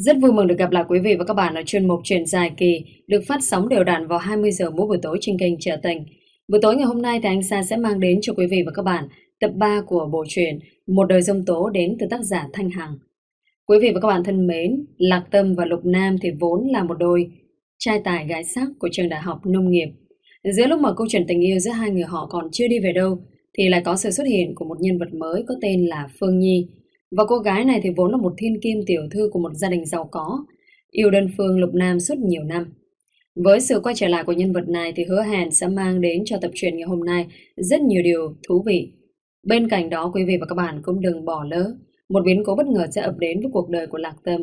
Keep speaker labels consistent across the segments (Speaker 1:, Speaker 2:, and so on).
Speaker 1: Rất vui mừng được gặp lại quý vị và các bạn ở chuyên mục truyền dài kỳ được phát sóng đều đặn vào 20 giờ mỗi buổi tối trên kênh Trở Tình. Buổi tối ngày hôm nay thì anh Sa sẽ mang đến cho quý vị và các bạn tập 3 của bộ truyện Một đời dông tố đến từ tác giả Thanh Hằng. Quý vị và các bạn thân mến, Lạc Tâm và Lục Nam thì vốn là một đôi trai tài gái sắc của trường đại học nông nghiệp. Giữa lúc mà câu chuyện tình yêu giữa hai người họ còn chưa đi về đâu thì lại có sự xuất hiện của một nhân vật mới có tên là Phương Nhi và cô gái này thì vốn là một thiên kim tiểu thư của một gia đình giàu có, yêu đơn phương Lục Nam suốt nhiều năm. Với sự quay trở lại của nhân vật này thì hứa hẹn sẽ mang đến cho tập truyện ngày hôm nay rất nhiều điều thú vị. Bên cạnh đó quý vị và các bạn cũng đừng bỏ lỡ một biến cố bất ngờ sẽ ập đến với cuộc đời của Lạc Tâm,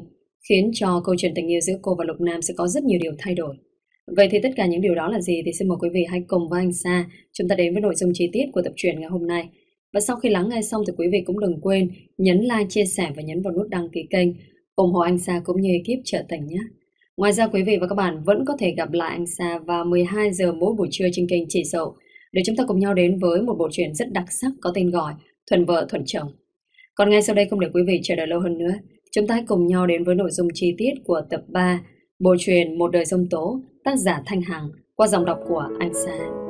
Speaker 1: khiến cho câu chuyện tình yêu giữa cô và Lục Nam sẽ có rất nhiều điều thay đổi. Vậy thì tất cả những điều đó là gì thì xin mời quý vị hãy cùng với anh Sa chúng ta đến với nội dung chi tiết của tập truyện ngày hôm nay. Và sau khi lắng nghe xong thì quý vị cũng đừng quên nhấn like, chia sẻ và nhấn vào nút đăng ký kênh ủng hộ anh Sa cũng như ekip trợ tình nhé. Ngoài ra quý vị và các bạn vẫn có thể gặp lại anh Sa vào 12 giờ mỗi buổi trưa trên kênh Chỉ Dậu để chúng ta cùng nhau đến với một bộ truyện rất đặc sắc có tên gọi Thuần Vợ Thuần Chồng. Còn ngay sau đây không để quý vị chờ đợi lâu hơn nữa, chúng ta hãy cùng nhau đến với nội dung chi tiết của tập 3 bộ truyện Một đời dông tố tác giả Thanh Hằng qua dòng đọc của anh Sa.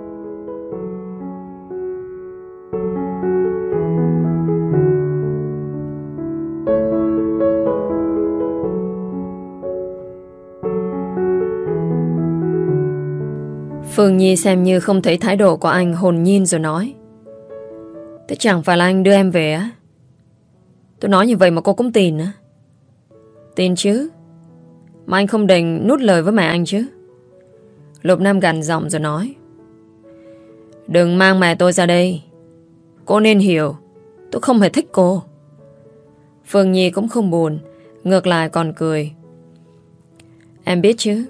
Speaker 2: Phương Nhi xem như không thấy thái độ của anh hồn nhiên rồi nói. Thế chẳng phải là anh đưa em về á? Tôi nói như vậy mà cô cũng tin á. Tin chứ. Mà anh không định nút lời với mẹ anh chứ. Lục Nam gằn giọng rồi nói. Đừng mang mẹ tôi ra đây. Cô nên hiểu. Tôi không hề thích cô. Phương Nhi cũng không buồn, Ngược lại còn cười. Em biết chứ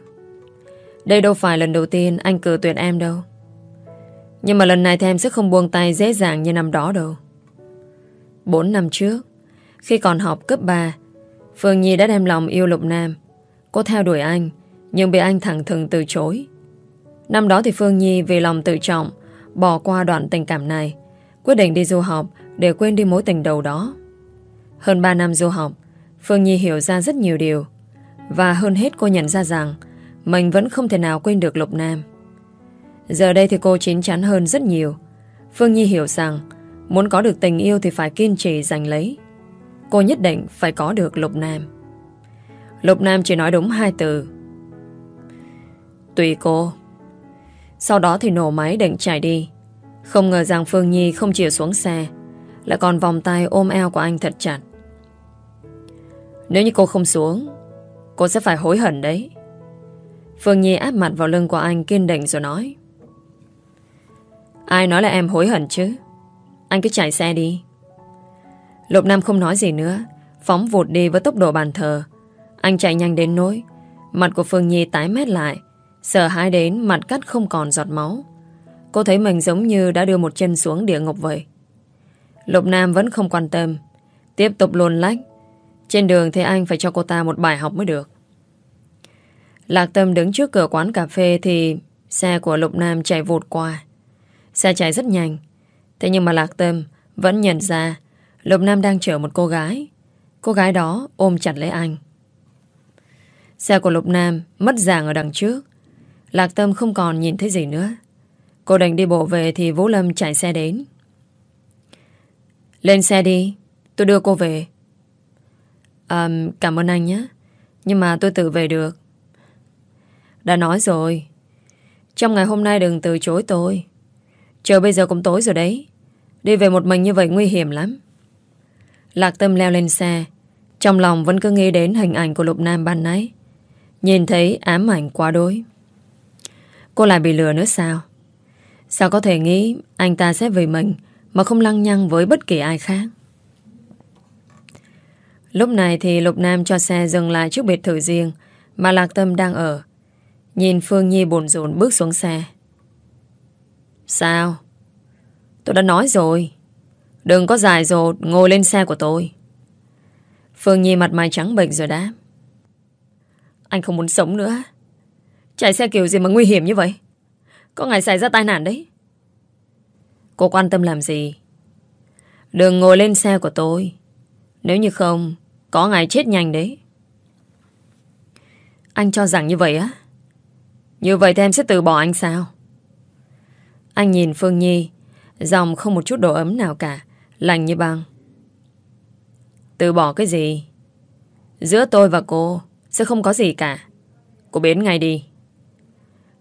Speaker 2: đây đâu phải lần đầu tiên anh cử tuyệt em đâu. Nhưng mà lần này thì em sẽ không buông tay dễ dàng như năm đó đâu. Bốn năm trước, Khi còn học cấp 3 Phương Nhi đã đem lòng yêu Lục Nam. Cô theo đuổi anh, Nhưng bị anh thẳng thừng từ chối. Năm đó thì Phương Nhi vì lòng tự trọng, Bỏ qua đoạn tình cảm này, Quyết định đi du học Để quên đi mối tình đầu đó. Hơn 3 năm du học, Phương Nhi hiểu ra rất nhiều điều. Và hơn hết cô nhận ra rằng mình vẫn không thể nào quên được Lục Nam. Giờ đây thì cô chín chắn hơn rất nhiều. Phương Nhi hiểu rằng, Muốn có được tình yêu thì phải kiên trì giành lấy. Cô nhất định phải có được Lục Nam. Lục Nam chỉ nói đúng hai từ. Tùy cô. Sau đó thì nổ máy định chạy đi. Không ngờ rằng Phương Nhi không chịu xuống xe, Lại còn vòng tay ôm eo của anh thật chặt. Nếu như cô không xuống, Cô sẽ phải hối hận đấy. Phương Nhi áp mặt vào lưng của anh, kiên định rồi nói. Ai nói là em hối hận chứ? Anh cứ chạy xe đi. Lục Nam không nói gì nữa, Phóng vụt đi với tốc độ bàn thờ. Anh chạy nhanh đến nỗi, Mặt của Phương Nhi tái mét lại, Sợ hãi đến mặt cắt không còn giọt máu. Cô thấy mình giống như đã đưa một chân xuống địa ngục vậy. Lục Nam vẫn không quan tâm, Tiếp tục luồn lách. Trên đường thì anh phải cho cô ta một bài học mới được. Lạc Tâm đứng trước cửa quán cà phê thì xe của Lục Nam chạy vụt qua. Xe chạy rất nhanh. Thế nhưng mà Lạc Tâm vẫn nhận ra Lục Nam đang chở một cô gái. Cô gái đó ôm chặt lấy anh. Xe của Lục Nam mất dạng ở đằng trước. Lạc Tâm không còn nhìn thấy gì nữa. Cô đành đi bộ về thì Vũ Lâm chạy xe đến. Lên xe đi, tôi đưa cô về. À, cảm ơn anh nhé. Nhưng mà tôi tự về được. Đã nói rồi. Trong ngày hôm nay đừng từ chối tôi. Chờ bây giờ cũng tối rồi đấy. Đi về một mình như vậy nguy hiểm lắm. Lạc tâm leo lên xe. Trong lòng vẫn cứ nghĩ đến hình ảnh của Lục Nam ban nãy. Nhìn thấy ám ảnh quá đối Cô lại bị lừa nữa sao? Sao có thể nghĩ Anh ta sẽ vì mình Mà không lăng nhăng với bất kỳ ai khác? Lúc này thì Lục Nam cho xe dừng lại trước biệt thự riêng Mà Lạc Tâm đang ở. Nhìn Phương Nhi buồn rộn bước xuống xe. Sao? Tôi đã nói rồi. Đừng có dài dột ngồi lên xe của tôi. Phương Nhi mặt mày trắng bệnh rồi đáp. Anh không muốn sống nữa. Chạy xe kiểu gì mà nguy hiểm như vậy? Có ngày xảy ra tai nạn đấy. Cô quan tâm làm gì? Đừng ngồi lên xe của tôi. Nếu như không, Có ngày chết nhanh đấy. Anh cho rằng như vậy á? Như vậy thì em sẽ từ bỏ anh sao? Anh nhìn Phương Nhi, Dòng không một chút độ ấm nào cả Lành như băng. Từ bỏ cái gì? Giữa tôi và cô Sẽ không có gì cả. Cô biến ngay đi.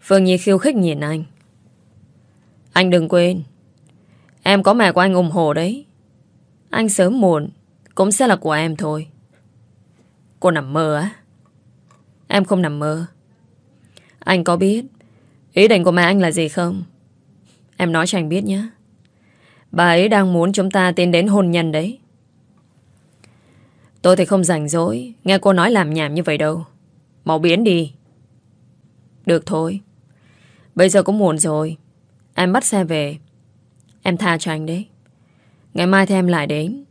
Speaker 2: Phương Nhi khiêu khích nhìn anh. Anh đừng quên, Em có mẹ của anh ủng hộ đấy. Anh sớm muộn Cũng sẽ là của em thôi. Cô nằm mơ á. Em không nằm mơ. Anh có biết Ý định của mẹ anh là gì không? Em nói cho anh biết nhé. Bà ấy đang muốn chúng ta tiến đến hôn nhân đấy. Tôi thì không rảnh rỗi, Nghe cô nói làm nhảm như vậy đâu. Màu biến đi. Được thôi. Bây giờ cũng muộn rồi. Em bắt xe về. Em tha cho anh đấy. Ngày mai thì em lại đến.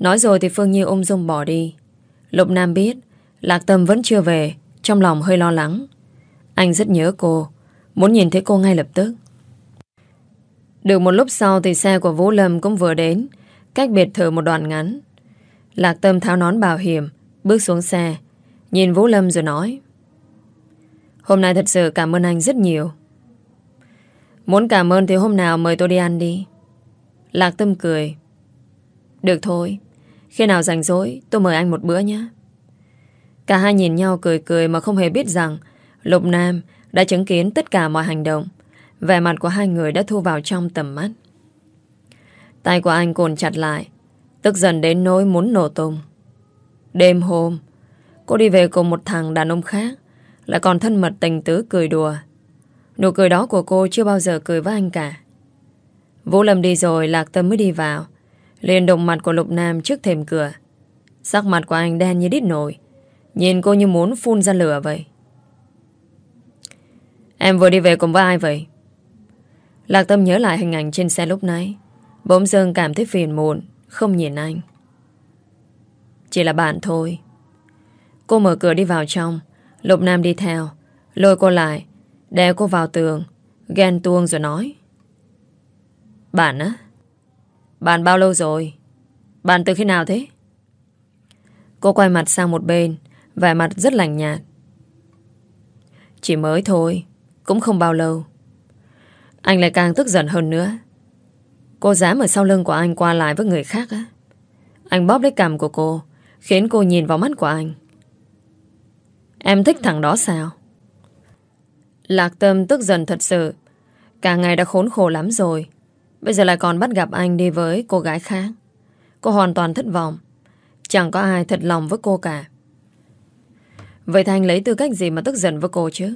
Speaker 2: Nói rồi thì Phương Nhi ôm dung bỏ đi. Lục Nam biết Lạc Tâm vẫn chưa về, Trong lòng hơi lo lắng. Anh rất nhớ cô. Muốn nhìn thấy cô ngay lập tức. Được một lúc sau thì xe của Vũ Lâm cũng vừa đến. Cách biệt thự một đoạn ngắn. Lạc Tâm tháo nón bảo hiểm, Bước xuống xe. Nhìn Vũ Lâm rồi nói, Hôm nay thật sự cảm ơn anh rất nhiều. Muốn cảm ơn thì hôm nào mời tôi đi ăn đi. Lạc Tâm cười, Được thôi, Khi nào rảnh rỗi tôi mời anh một bữa nhé. Cả hai nhìn nhau cười cười mà không hề biết rằng Lục Nam đã chứng kiến tất cả mọi hành động. Vẻ mặt của hai người đã thu vào trong tầm mắt. Tay của anh cồn chặt lại, Tức dần đến nỗi muốn nổ tung. Đêm hôm, Cô đi về cùng một thằng đàn ông khác, Lại còn thân mật tình tứ cười đùa. Nụ cười đó của cô chưa bao giờ cười với anh cả. Vũ Lâm đi rồi, Lạc Tâm mới đi vào. Liền động mặt của Lục Nam trước thềm cửa. Sắc mặt của anh đen như đít nổi. Nhìn cô như muốn phun ra lửa vậy. Em vừa đi về cùng với ai vậy? Lạc Tâm nhớ lại hình ảnh trên xe lúc nãy. Bỗng dưng cảm thấy phiền muộn, Không nhìn anh. Chỉ là bạn thôi. Cô mở cửa đi vào trong. Lục Nam đi theo. Lôi cô lại. Đè cô vào tường. Ghen tuông rồi nói. Bạn á? Bạn bao lâu rồi? Bạn từ khi nào thế? Cô quay mặt sang một bên. Vẻ mặt rất lành nhạt. Chỉ mới thôi. Cũng không bao lâu. Anh lại càng tức giận hơn nữa. Cô dám ở sau lưng của anh qua lại với người khác á. Anh bóp lấy cằm của cô, Khiến cô nhìn vào mắt của anh. Em thích thằng đó sao? Lạc Tâm tức giận thật sự. Cả ngày đã khốn khổ lắm rồi. Bây giờ lại còn bắt gặp anh đi với cô gái khác. Cô hoàn toàn thất vọng. Chẳng có ai thật lòng với cô cả. Vậy Thanh lấy tư cách gì mà tức giận với cô chứ?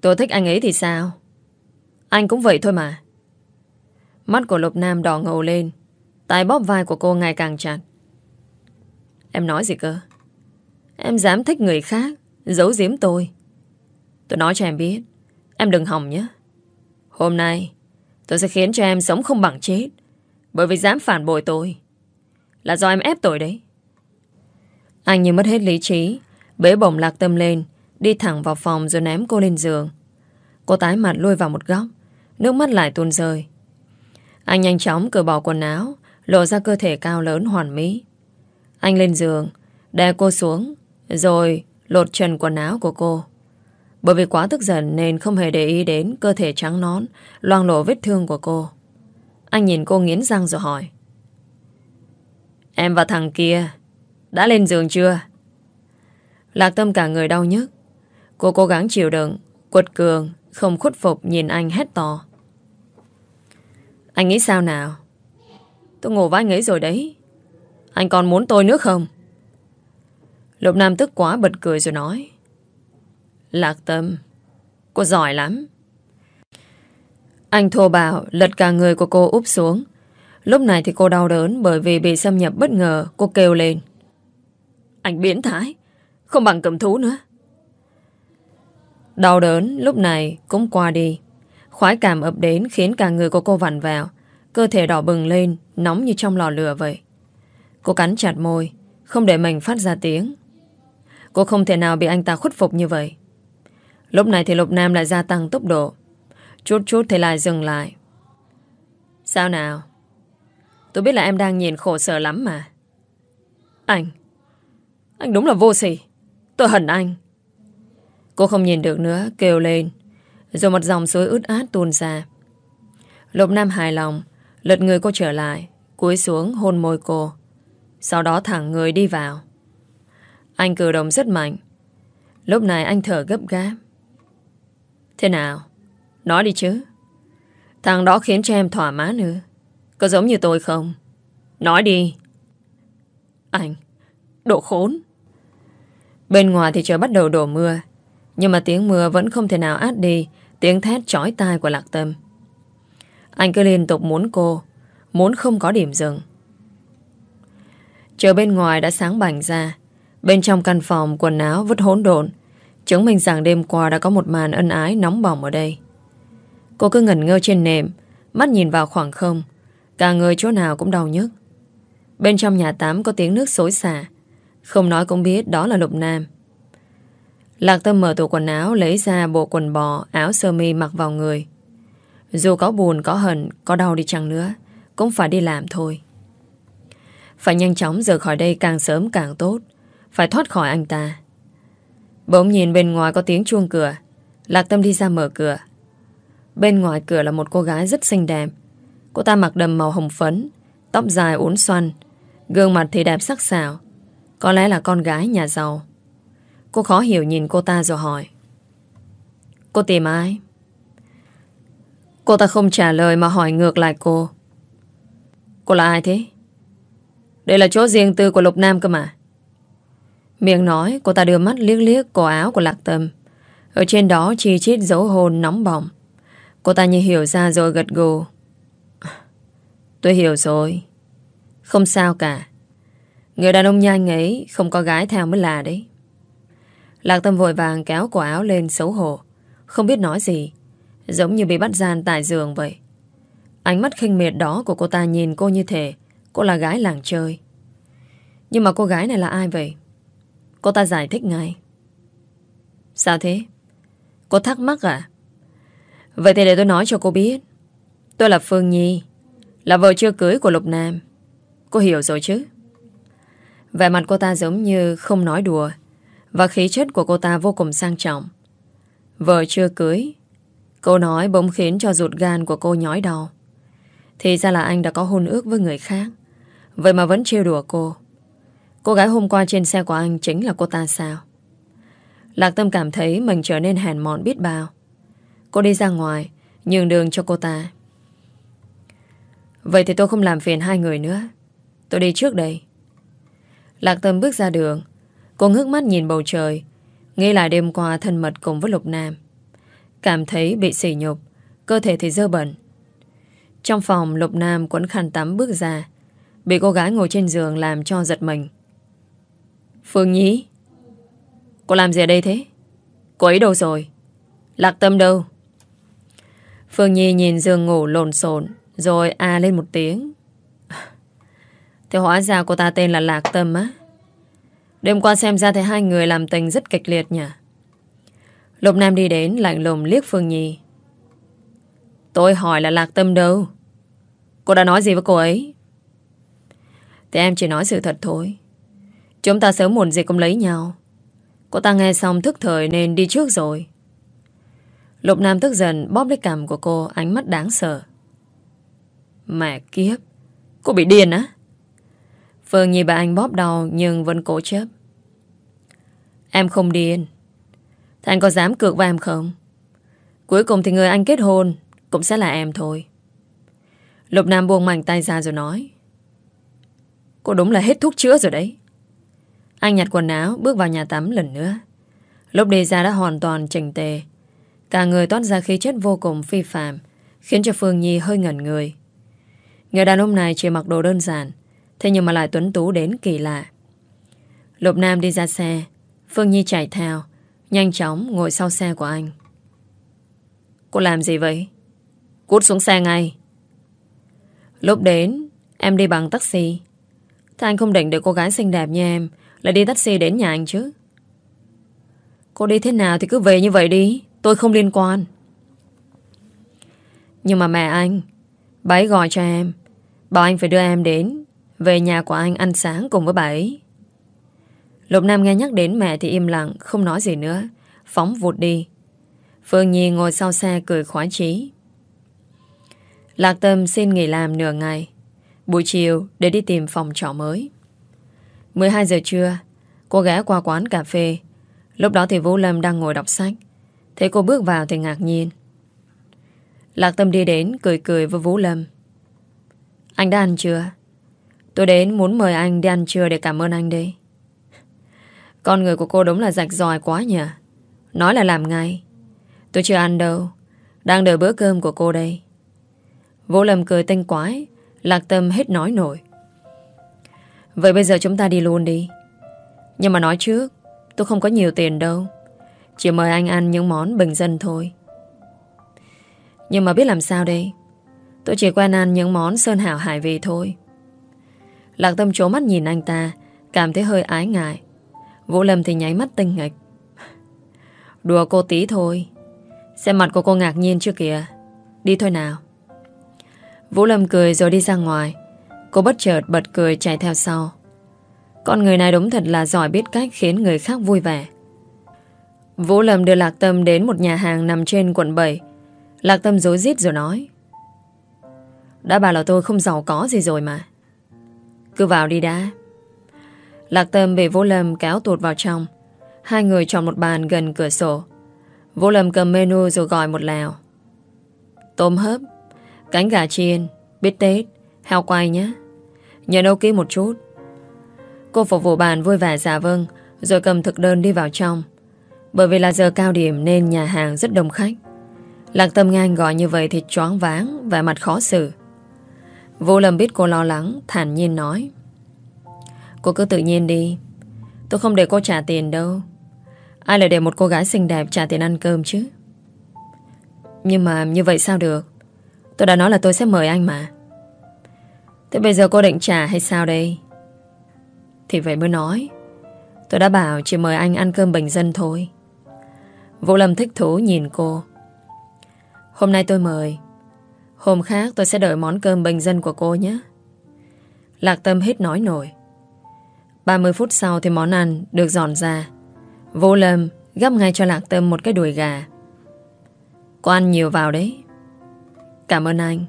Speaker 2: Tôi thích anh ấy thì sao? Anh cũng vậy thôi mà. Mắt của Lục Nam đỏ ngầu lên, tay bóp vai của cô ngày càng chặt. Em nói gì cơ? Em dám thích người khác, Giấu giếm tôi. Tôi nói cho em biết, Em đừng hỏng nhé. Hôm nay, tôi sẽ khiến cho em sống không bằng chết, Bởi vì dám phản bội tôi. Là do em ép tôi đấy. Anh như mất hết lý trí, Bế bổng lạc tâm lên Đi thẳng vào phòng rồi ném cô lên giường Cô tái mặt lui vào một góc Nước mắt lại tuôn rơi Anh nhanh chóng cởi bỏ quần áo Lộ ra cơ thể cao lớn hoàn mỹ Anh lên giường Đè cô xuống Rồi lột trần quần áo của cô bởi vì quá tức giận nên không hề để ý đến cơ thể trắng nón, loang lộ vết thương của cô. Anh nhìn cô nghiến răng rồi hỏi. Em và thằng kia đã lên giường chưa? Lạc tâm cả người đau nhức. Cô cố gắng chịu đựng, quật cường, không khuất phục nhìn anh hét to. Anh nghĩ sao nào? Tôi ngủ với anh ấy rồi đấy. Anh còn muốn tôi nữa không? Lục Nam tức quá bật cười rồi nói. Lạc tâm Cô giỏi lắm Anh thô bạo lật cả người của cô úp xuống Lúc này thì cô đau đớn Bởi vì bị xâm nhập bất ngờ Cô kêu lên Anh biến thái Không bằng cầm thú nữa Đau đớn, lúc này cũng qua đi. Khoái cảm ập đến khiến cả người của cô vặn vào Cơ thể đỏ bừng lên, Nóng như trong lò lửa vậy. Cô cắn chặt môi, Không để mình phát ra tiếng. Cô không thể nào bị anh ta khuất phục như vậy. Lúc này thì Lục Nam lại gia tăng tốc độ. Chút chút thì lại dừng lại. Sao nào? Tôi biết là em đang nhìn khổ sở lắm mà. Anh. Anh đúng là vô sỉ. Tôi hận anh. Cô không nhìn được nữa, kêu lên. Rồi một dòng suối ướt át tuôn ra. Lục Nam hài lòng, lật người cô trở lại, cúi xuống hôn môi cô. Sau đó thẳng người đi vào. Anh cử động rất mạnh. Lúc này anh thở gấp gáp. Thế nào? Nói đi chứ. Thằng đó khiến cho em thỏa mãn nữa. Có giống như tôi không? Nói đi. Anh, độ khốn. Bên ngoài thì trời bắt đầu đổ mưa. Nhưng mà tiếng mưa vẫn không thể nào át đi tiếng thét chói tai của Lạc Tâm. Anh cứ liên tục muốn cô, muốn không có điểm dừng. Trời bên ngoài đã sáng bảnh ra. Bên trong căn phòng quần áo vứt hỗn độn, chứng minh rằng đêm qua đã có một màn ân ái nóng bỏng ở đây. Cô cứ ngẩn ngơ trên nệm, mắt nhìn vào khoảng không, cả người chỗ nào cũng đau nhức. Bên trong nhà tắm có tiếng nước xối xả, không nói cũng biết đó là Lục Nam. Lạc Tâm mở tủ quần áo lấy ra bộ quần bò, áo sơ mi mặc vào người. Dù có buồn, có hận, có đau đi chăng nữa, cũng phải đi làm thôi. Phải nhanh chóng rời khỏi đây càng sớm càng tốt. Phải thoát khỏi anh ta. Bỗng nhìn bên ngoài có tiếng chuông cửa. Lạc Tâm đi ra mở cửa. Bên ngoài cửa là một cô gái rất xinh đẹp. Cô ta mặc đầm màu hồng phấn, tóc dài uốn xoăn, gương mặt thì đẹp sắc sảo. Có lẽ là con gái nhà giàu. Cô khó hiểu nhìn cô ta rồi hỏi. Cô tìm ai? Cô ta không trả lời mà hỏi ngược lại cô. Cô là ai thế? Đây là chỗ riêng tư của Lục Nam cơ mà. Miệng nói, cô ta đưa mắt liếc liếc cổ áo của Lạc Tâm. Ở trên đó chi chít dấu hồn nóng bỏng. Cô ta như hiểu ra rồi gật gù. Tôi hiểu rồi. Không sao cả. Người đàn ông nhanh ấy không có gái theo mới là đấy. Lạc Tâm vội vàng kéo quả áo lên xấu hổ. Không biết nói gì. Giống như bị bắt gian tại giường vậy. Ánh mắt khinh miệt đó của cô ta nhìn cô như thế Cô là gái làng chơi. Nhưng mà cô gái này là ai vậy? Cô ta giải thích ngay. Sao thế? Cô thắc mắc à? Vậy thì để tôi nói cho cô biết. Tôi là Phương Nhi, Là vợ chưa cưới của Lục Nam. Cô hiểu rồi chứ? Vẻ mặt cô ta giống như không nói đùa. Và khí chất của cô ta vô cùng sang trọng. Vợ chưa cưới. Cô nói bỗng khiến cho ruột gan của cô nhói đau. Thì ra là anh đã có hôn ước với người khác. Vậy mà vẫn trêu đùa cô. Cô gái hôm qua trên xe của anh Chính là cô ta sao? Lạc Tâm cảm thấy mình trở nên hèn mọn biết bao. Cô đi ra ngoài, Nhường đường cho cô ta. Vậy thì tôi không làm phiền hai người nữa. Tôi đi trước đây. Lạc Tâm bước ra đường Cô ngước mắt nhìn bầu trời Nghĩ lại đêm qua thân mật cùng với Lục Nam. Cảm thấy bị sỉ nhục, Cơ thể thì dơ bẩn. Trong phòng, Lục Nam quấn khăn tắm bước ra, Bị cô gái ngồi trên giường làm cho giật mình. Phương nhí Cô làm gì ở đây thế? Cô ấy đâu rồi? Lạc tâm đâu? Phương Nhi nhìn giường ngủ lộn xộn, Rồi à lên một tiếng. Thế hóa ra cô ta tên là Lạc Tâm á. Đêm qua xem ra thấy hai người làm tình rất kịch liệt nhỉ? Lục Nam đi đến, lạnh lùng liếc Phương Nhi. Tôi hỏi là Lạc Tâm đâu? Cô đã nói gì với cô ấy? Thì em chỉ nói sự thật thôi. Chúng ta sớm muộn gì cũng lấy nhau. Cô ta nghe xong thức thời nên đi trước rồi. Lục Nam tức giận, bóp lấy cằm của cô, Ánh mắt đáng sợ. Mẹ kiếp, Cô bị điên á? Phương nhìn bà anh bóp đầu, Nhưng vẫn cố chấp Em không điên Thế anh có dám cược với em không? Cuối cùng thì người anh kết hôn Cũng sẽ là em thôi. Lục Nam buông mảnh tay ra rồi nói. Cô đúng là hết thuốc chữa rồi đấy. Anh nhặt quần áo, Bước vào nhà tắm lần nữa. Lúc đi ra đã hoàn toàn chỉnh tề. Cả người toát ra khí chất vô cùng phi phạm Khiến cho Phương Nhi hơi ngẩn người. Người đàn ông này chỉ mặc đồ đơn giản Thế nhưng mà lại tuấn tú đến kỳ lạ. Lục Nam đi ra xe. Phương Nhi chạy theo. Nhanh chóng ngồi sau xe của anh. Cô làm gì vậy? Cút xuống xe ngay. Lúc đến, Em đi bằng taxi. Thế anh không định để cô gái xinh đẹp như em Lại đi taxi đến nhà anh chứ? Cô đi thế nào thì cứ về như vậy đi. Tôi không liên quan. Nhưng mà mẹ anh Bà ấy gọi cho em. Bảo anh phải đưa em đến. Về nhà của anh ăn sáng cùng với bà ấy Lục Nam nghe nhắc đến mẹ thì im lặng, không nói gì nữa. Phóng vụt đi. Phương Nhi ngồi sau xe cười khoái chí. Lạc Tâm xin nghỉ làm nửa ngày. Buổi chiều để đi tìm phòng trọ mới. 12 giờ trưa, cô ghé qua quán cà phê. Lúc đó thì Vũ Lâm đang ngồi đọc sách. Thấy cô bước vào thì ngạc nhiên. Lạc Tâm đi đến cười cười với Vũ Lâm. Anh đã ăn chưa? Tôi đến muốn mời anh đi ăn trưa để cảm ơn anh đây. Con người của cô đúng là rạch ròi quá nhỉ. Nói là làm ngay. Tôi chưa ăn đâu. Đang đợi bữa cơm của cô đây. Vũ Lâm cười tinh quái. Lạc Tâm hết nói nổi. Vậy bây giờ chúng ta đi luôn đi. Nhưng mà nói trước, tôi không có nhiều tiền đâu. Chỉ mời anh ăn những món bình dân thôi. Nhưng mà biết làm sao đây? Tôi chỉ quen ăn những món sơn hảo hải vị thôi. Lạc Tâm trố mắt nhìn anh ta, cảm thấy hơi ái ngại. Vũ Lâm thì nháy mắt tinh nghịch. Đùa cô tí thôi. Xem mặt của cô ngạc nhiên chưa kìa. Đi thôi nào. Vũ Lâm cười rồi đi ra ngoài. Cô bất chợt bật cười chạy theo sau. Con người này đúng thật là giỏi biết cách khiến người khác vui vẻ. Vũ Lâm đưa Lạc Tâm đến một nhà hàng nằm trên quận 7. Lạc Tâm dối rít rồi nói. Đã bảo là tôi không giàu có gì rồi mà. Cứ vào đi đã. Lạc Tâm bị Vũ Lâm kéo tụt vào trong. Hai người chọn một bàn gần cửa sổ. Vũ Lâm cầm menu rồi gọi một lèo. Tôm hấp, cánh gà chiên, bít tết, heo quay nhé. Nhớ nấu kỹ một chút. Cô phục vụ bàn vui vẻ giả vâng, rồi cầm thực đơn đi vào trong. Bởi vì là giờ cao điểm nên nhà hàng rất đông khách. Lạc Tâm nghe anh gọi như vậy thì choáng váng và mặt khó xử. Vũ Lâm biết cô lo lắng, thản nhiên nói. Cô cứ tự nhiên đi. Tôi không để cô trả tiền đâu. Ai lại để một cô gái xinh đẹp trả tiền ăn cơm chứ? Nhưng mà như vậy sao được? Tôi đã nói là tôi sẽ mời anh mà. Thế bây giờ cô định trả hay sao đây? Thì vậy mới nói. Tôi đã bảo chỉ mời anh ăn cơm bình dân thôi. Vũ Lâm thích thú nhìn cô. Hôm nay tôi mời. Hôm khác tôi sẽ đợi món cơm bình dân của cô nhé. Lạc Tâm hết nói nổi. 30 phút sau thì món ăn được dọn ra. Vô Lâm gắp ngay cho Lạc Tâm một cái đùi gà. Cô ăn nhiều vào đấy. Cảm ơn anh.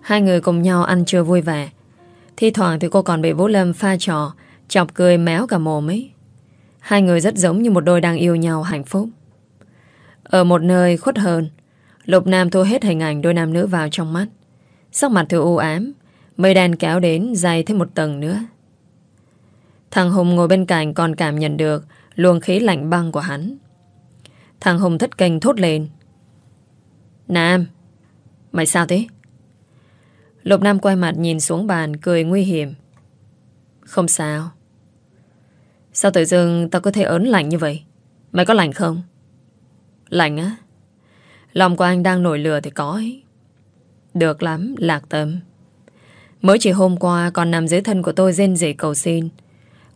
Speaker 2: Hai người cùng nhau ăn trưa vui vẻ. Thi thoảng thì cô còn bị Vũ Lâm pha trò, chọc cười méo cả mồm ấy. Hai người rất giống như một đôi đang yêu nhau hạnh phúc. Ở một nơi khuất hơn, Lục Nam thu hết hình ảnh đôi nam nữ vào trong mắt. Sắc mặt thư u ám, mây đen kéo đến dày thêm một tầng nữa. Thằng Hùng ngồi bên cạnh còn cảm nhận được luồng khí lạnh băng của hắn. Thằng Hùng thất kinh thốt lên. Nam, mày sao thế? Lục Nam quay mặt nhìn xuống bàn cười nguy hiểm. Không sao. Sao tự dưng tao có thể ớn lạnh như vậy? Mày có lạnh không? Lạnh á? Lòng của anh đang nổi lửa thì có ấy. Được lắm, lạc tâm. Mới chỉ hôm qua còn nằm dưới thân của tôi rên rỉ cầu xin.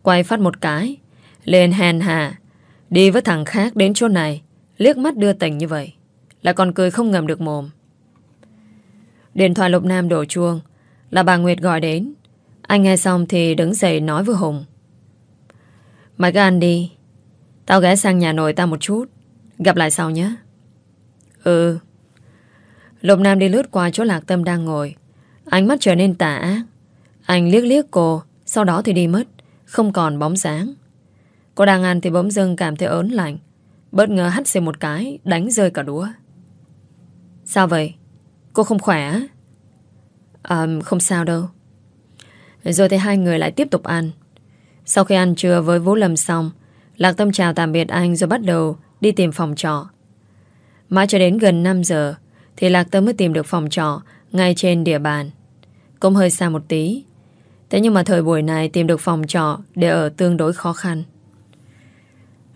Speaker 2: Quay phát một cái Lên hèn hạ Đi với thằng khác đến chỗ này Liếc mắt đưa tình như vậy Là còn cười không ngầm được mồm Điện thoại Lục Nam đổ chuông Là bà Nguyệt gọi đến Anh nghe xong thì đứng dậy nói với Hùng Mày cứ ăn đi Tao ghé sang nhà nội tao một chút Gặp lại sau nhé Ừ. Lục Nam đi lướt qua chỗ Lạc Tâm đang ngồi. Ánh mắt trở nên tả ác. Anh liếc liếc cô, Sau đó thì đi mất, không còn bóng dáng. Cô đang ăn thì bỗng dưng cảm thấy ớn lạnh. Bất ngờ hắt xì một cái, Đánh rơi cả đũa. Sao vậy? Cô không khỏe À không sao đâu. Rồi thì hai người lại tiếp tục ăn. Sau khi ăn trưa với Vũ Lâm xong, Lạc Tâm chào tạm biệt anh Rồi bắt đầu đi tìm phòng trọ. Mãi cho đến gần 5 giờ Thì Lạc Tâm mới tìm được phòng trọ Ngay trên địa bàn Cũng hơi xa một tí Thế nhưng mà thời buổi này tìm được phòng trọ để ở tương đối khó khăn.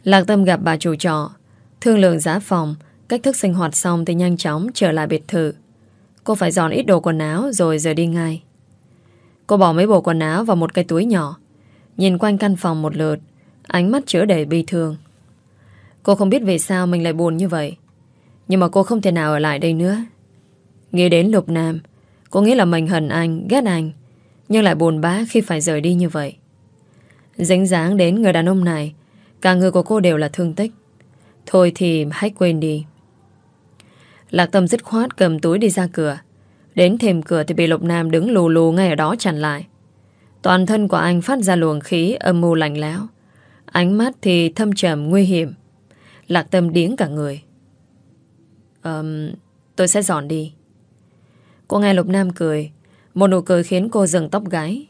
Speaker 2: Lạc Tâm gặp bà chủ trọ, thương lượng giá phòng, cách thức sinh hoạt xong thì nhanh chóng trở lại biệt thự. Cô phải dọn ít đồ quần áo rồi rời đi ngay. Cô bỏ mấy bộ quần áo vào một cái túi nhỏ, nhìn quanh căn phòng một lượt, ánh mắt chứa đầy bi thương. Cô không biết vì sao mình lại buồn như vậy. Nhưng mà cô không thể nào ở lại đây nữa. Nghĩ đến Lục Nam, cô nghĩ là mình hận anh, ghét anh, nhưng lại buồn bã khi phải rời đi như vậy. Dính dáng đến người đàn ông này Cả người của cô đều là thương tích. Thôi thì hãy quên đi. Lạc tâm dứt khoát cầm túi đi ra cửa. Đến thềm cửa thì bị Lục Nam đứng lù lù ngay ở đó chặn lại. Toàn thân của anh phát ra luồng khí âm mưu lạnh lẽo. Ánh mắt thì thâm trầm nguy hiểm. Lạc tâm điếng cả người um, Tôi sẽ dọn đi. Cô nghe Lục Nam cười Một nụ cười khiến cô dừng tóc gái.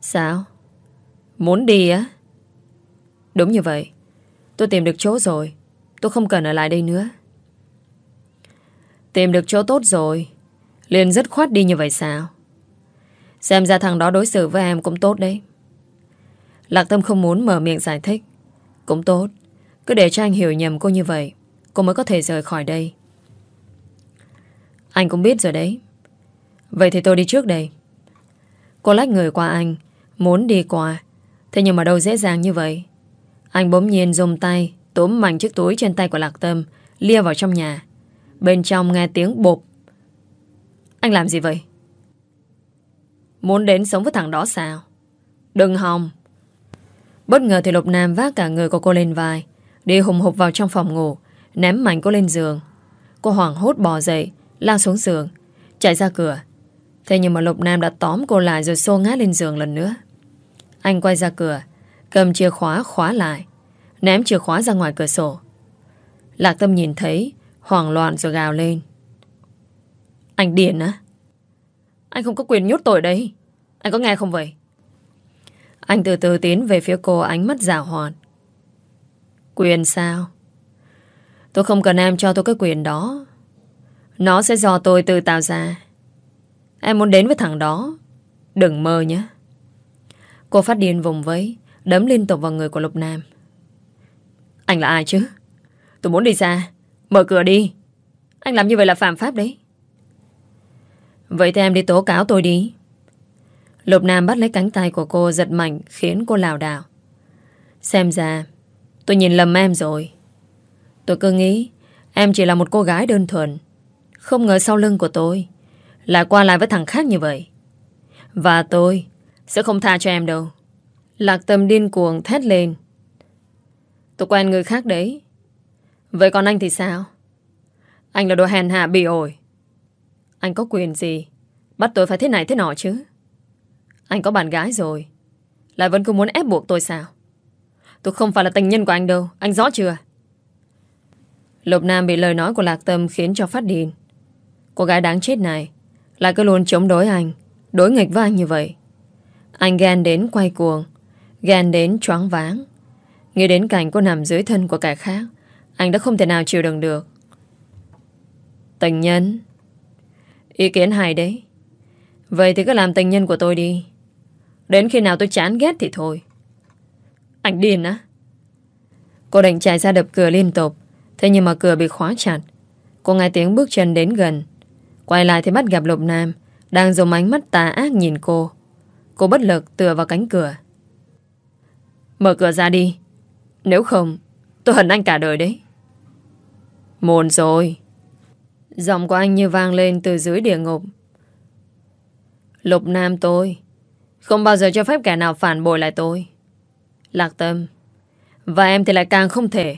Speaker 2: Sao? Muốn đi á? Đúng như vậy. Tôi tìm được chỗ rồi. Tôi không cần ở lại đây nữa. Tìm được chỗ tốt rồi. Liền dứt khoát đi như vậy sao? Xem ra thằng đó đối xử với em cũng tốt đấy. Lạc Tâm không muốn mở miệng giải thích. Cũng tốt. Cứ để cho anh hiểu nhầm cô như vậy. Cô mới có thể rời khỏi đây. Anh cũng biết rồi đấy. Vậy thì tôi đi trước đây. Cô lách người qua anh, Muốn đi qua. Thế nhưng mà đâu dễ dàng như vậy. Anh bỗng nhiên dùng tay Túm mạnh chiếc túi trên tay của Lạc Tâm, Lia vào trong nhà. Bên trong nghe tiếng bộp. Anh làm gì vậy? Muốn đến sống với thằng đó sao? Đừng hòng. Bất ngờ thì Lục Nam vác cả người của cô lên vai, Đi hùng hục vào trong phòng ngủ. Ném mạnh cô lên giường. Cô hoảng hốt bò dậy, Lao xuống giường, Chạy ra cửa. Thế nhưng mà Lục Nam đã tóm cô lại Rồi xô ngã lên giường lần nữa. Anh quay ra cửa, Cầm chìa khóa khóa lại, Ném chìa khóa ra ngoài cửa sổ. Lạc Tâm nhìn thấy, Hoảng loạn rồi gào lên. Anh điên á? Anh không có quyền nhốt tôi đấy Anh có nghe không vậy? Anh từ từ tiến về phía cô ánh mắt rào hoạt. Quyền sao? Tôi không cần em cho tôi cái quyền đó. Nó sẽ do tôi tự tạo ra. Em muốn đến với thằng đó. Đừng mơ nhé. Cô phát điên vùng vẫy, Đấm liên tục vào người của Lục Nam. Anh là ai chứ? Tôi muốn đi ra Mở cửa đi. Anh làm như vậy là phạm pháp đấy. Vậy thì em đi tố cáo tôi đi. Lục Nam bắt lấy cánh tay của cô giật mạnh, khiến cô lào đảo. Xem ra, tôi nhìn lầm em rồi. Tôi cứ nghĩ, em chỉ là một cô gái đơn thuần. Không ngờ sau lưng của tôi lại qua lại với thằng khác như vậy. Và tôi sẽ không tha cho em đâu. Lạc tâm điên cuồng thét lên. Tôi quen người khác đấy. Vậy còn anh thì sao? Anh là đồ hèn hạ bị ổi. Anh có quyền gì? Bắt tôi phải thế này thế nọ chứ. Anh có bạn gái rồi. Lại vẫn cứ muốn ép buộc tôi sao? Tôi không phải là tình nhân của anh đâu. Anh rõ chưa? Lục Nam bị lời nói của Lạc Tâm khiến cho phát điên. Cô gái đáng chết này lại cứ luôn chống đối anh, đối nghịch với anh như vậy. Anh ghen đến quay cuồng, ghen đến choáng váng. Nghĩ đến cảnh cô nằm dưới thân của kẻ khác, anh đã không thể nào chịu đựng được. Tình nhân Ý kiến hay đấy Vậy thì cứ làm tình nhân của tôi đi Đến khi nào tôi chán ghét thì thôi Anh điên á Cô định chạy ra đập cửa liên tục Thế nhưng mà cửa bị khóa chặt. Cô nghe tiếng bước chân đến gần. Quay lại thì bắt gặp Lục Nam, Đang dùng ánh mắt tà ác nhìn cô. Cô bất lực tựa vào cánh cửa. Mở cửa ra đi. Nếu không, Tôi hận anh cả đời đấy. Muộn rồi. Giọng của anh như vang lên từ dưới địa ngục. Lục Nam tôi, Không bao giờ cho phép kẻ nào phản bội lại tôi. Lạc tâm, Và em thì lại càng không thể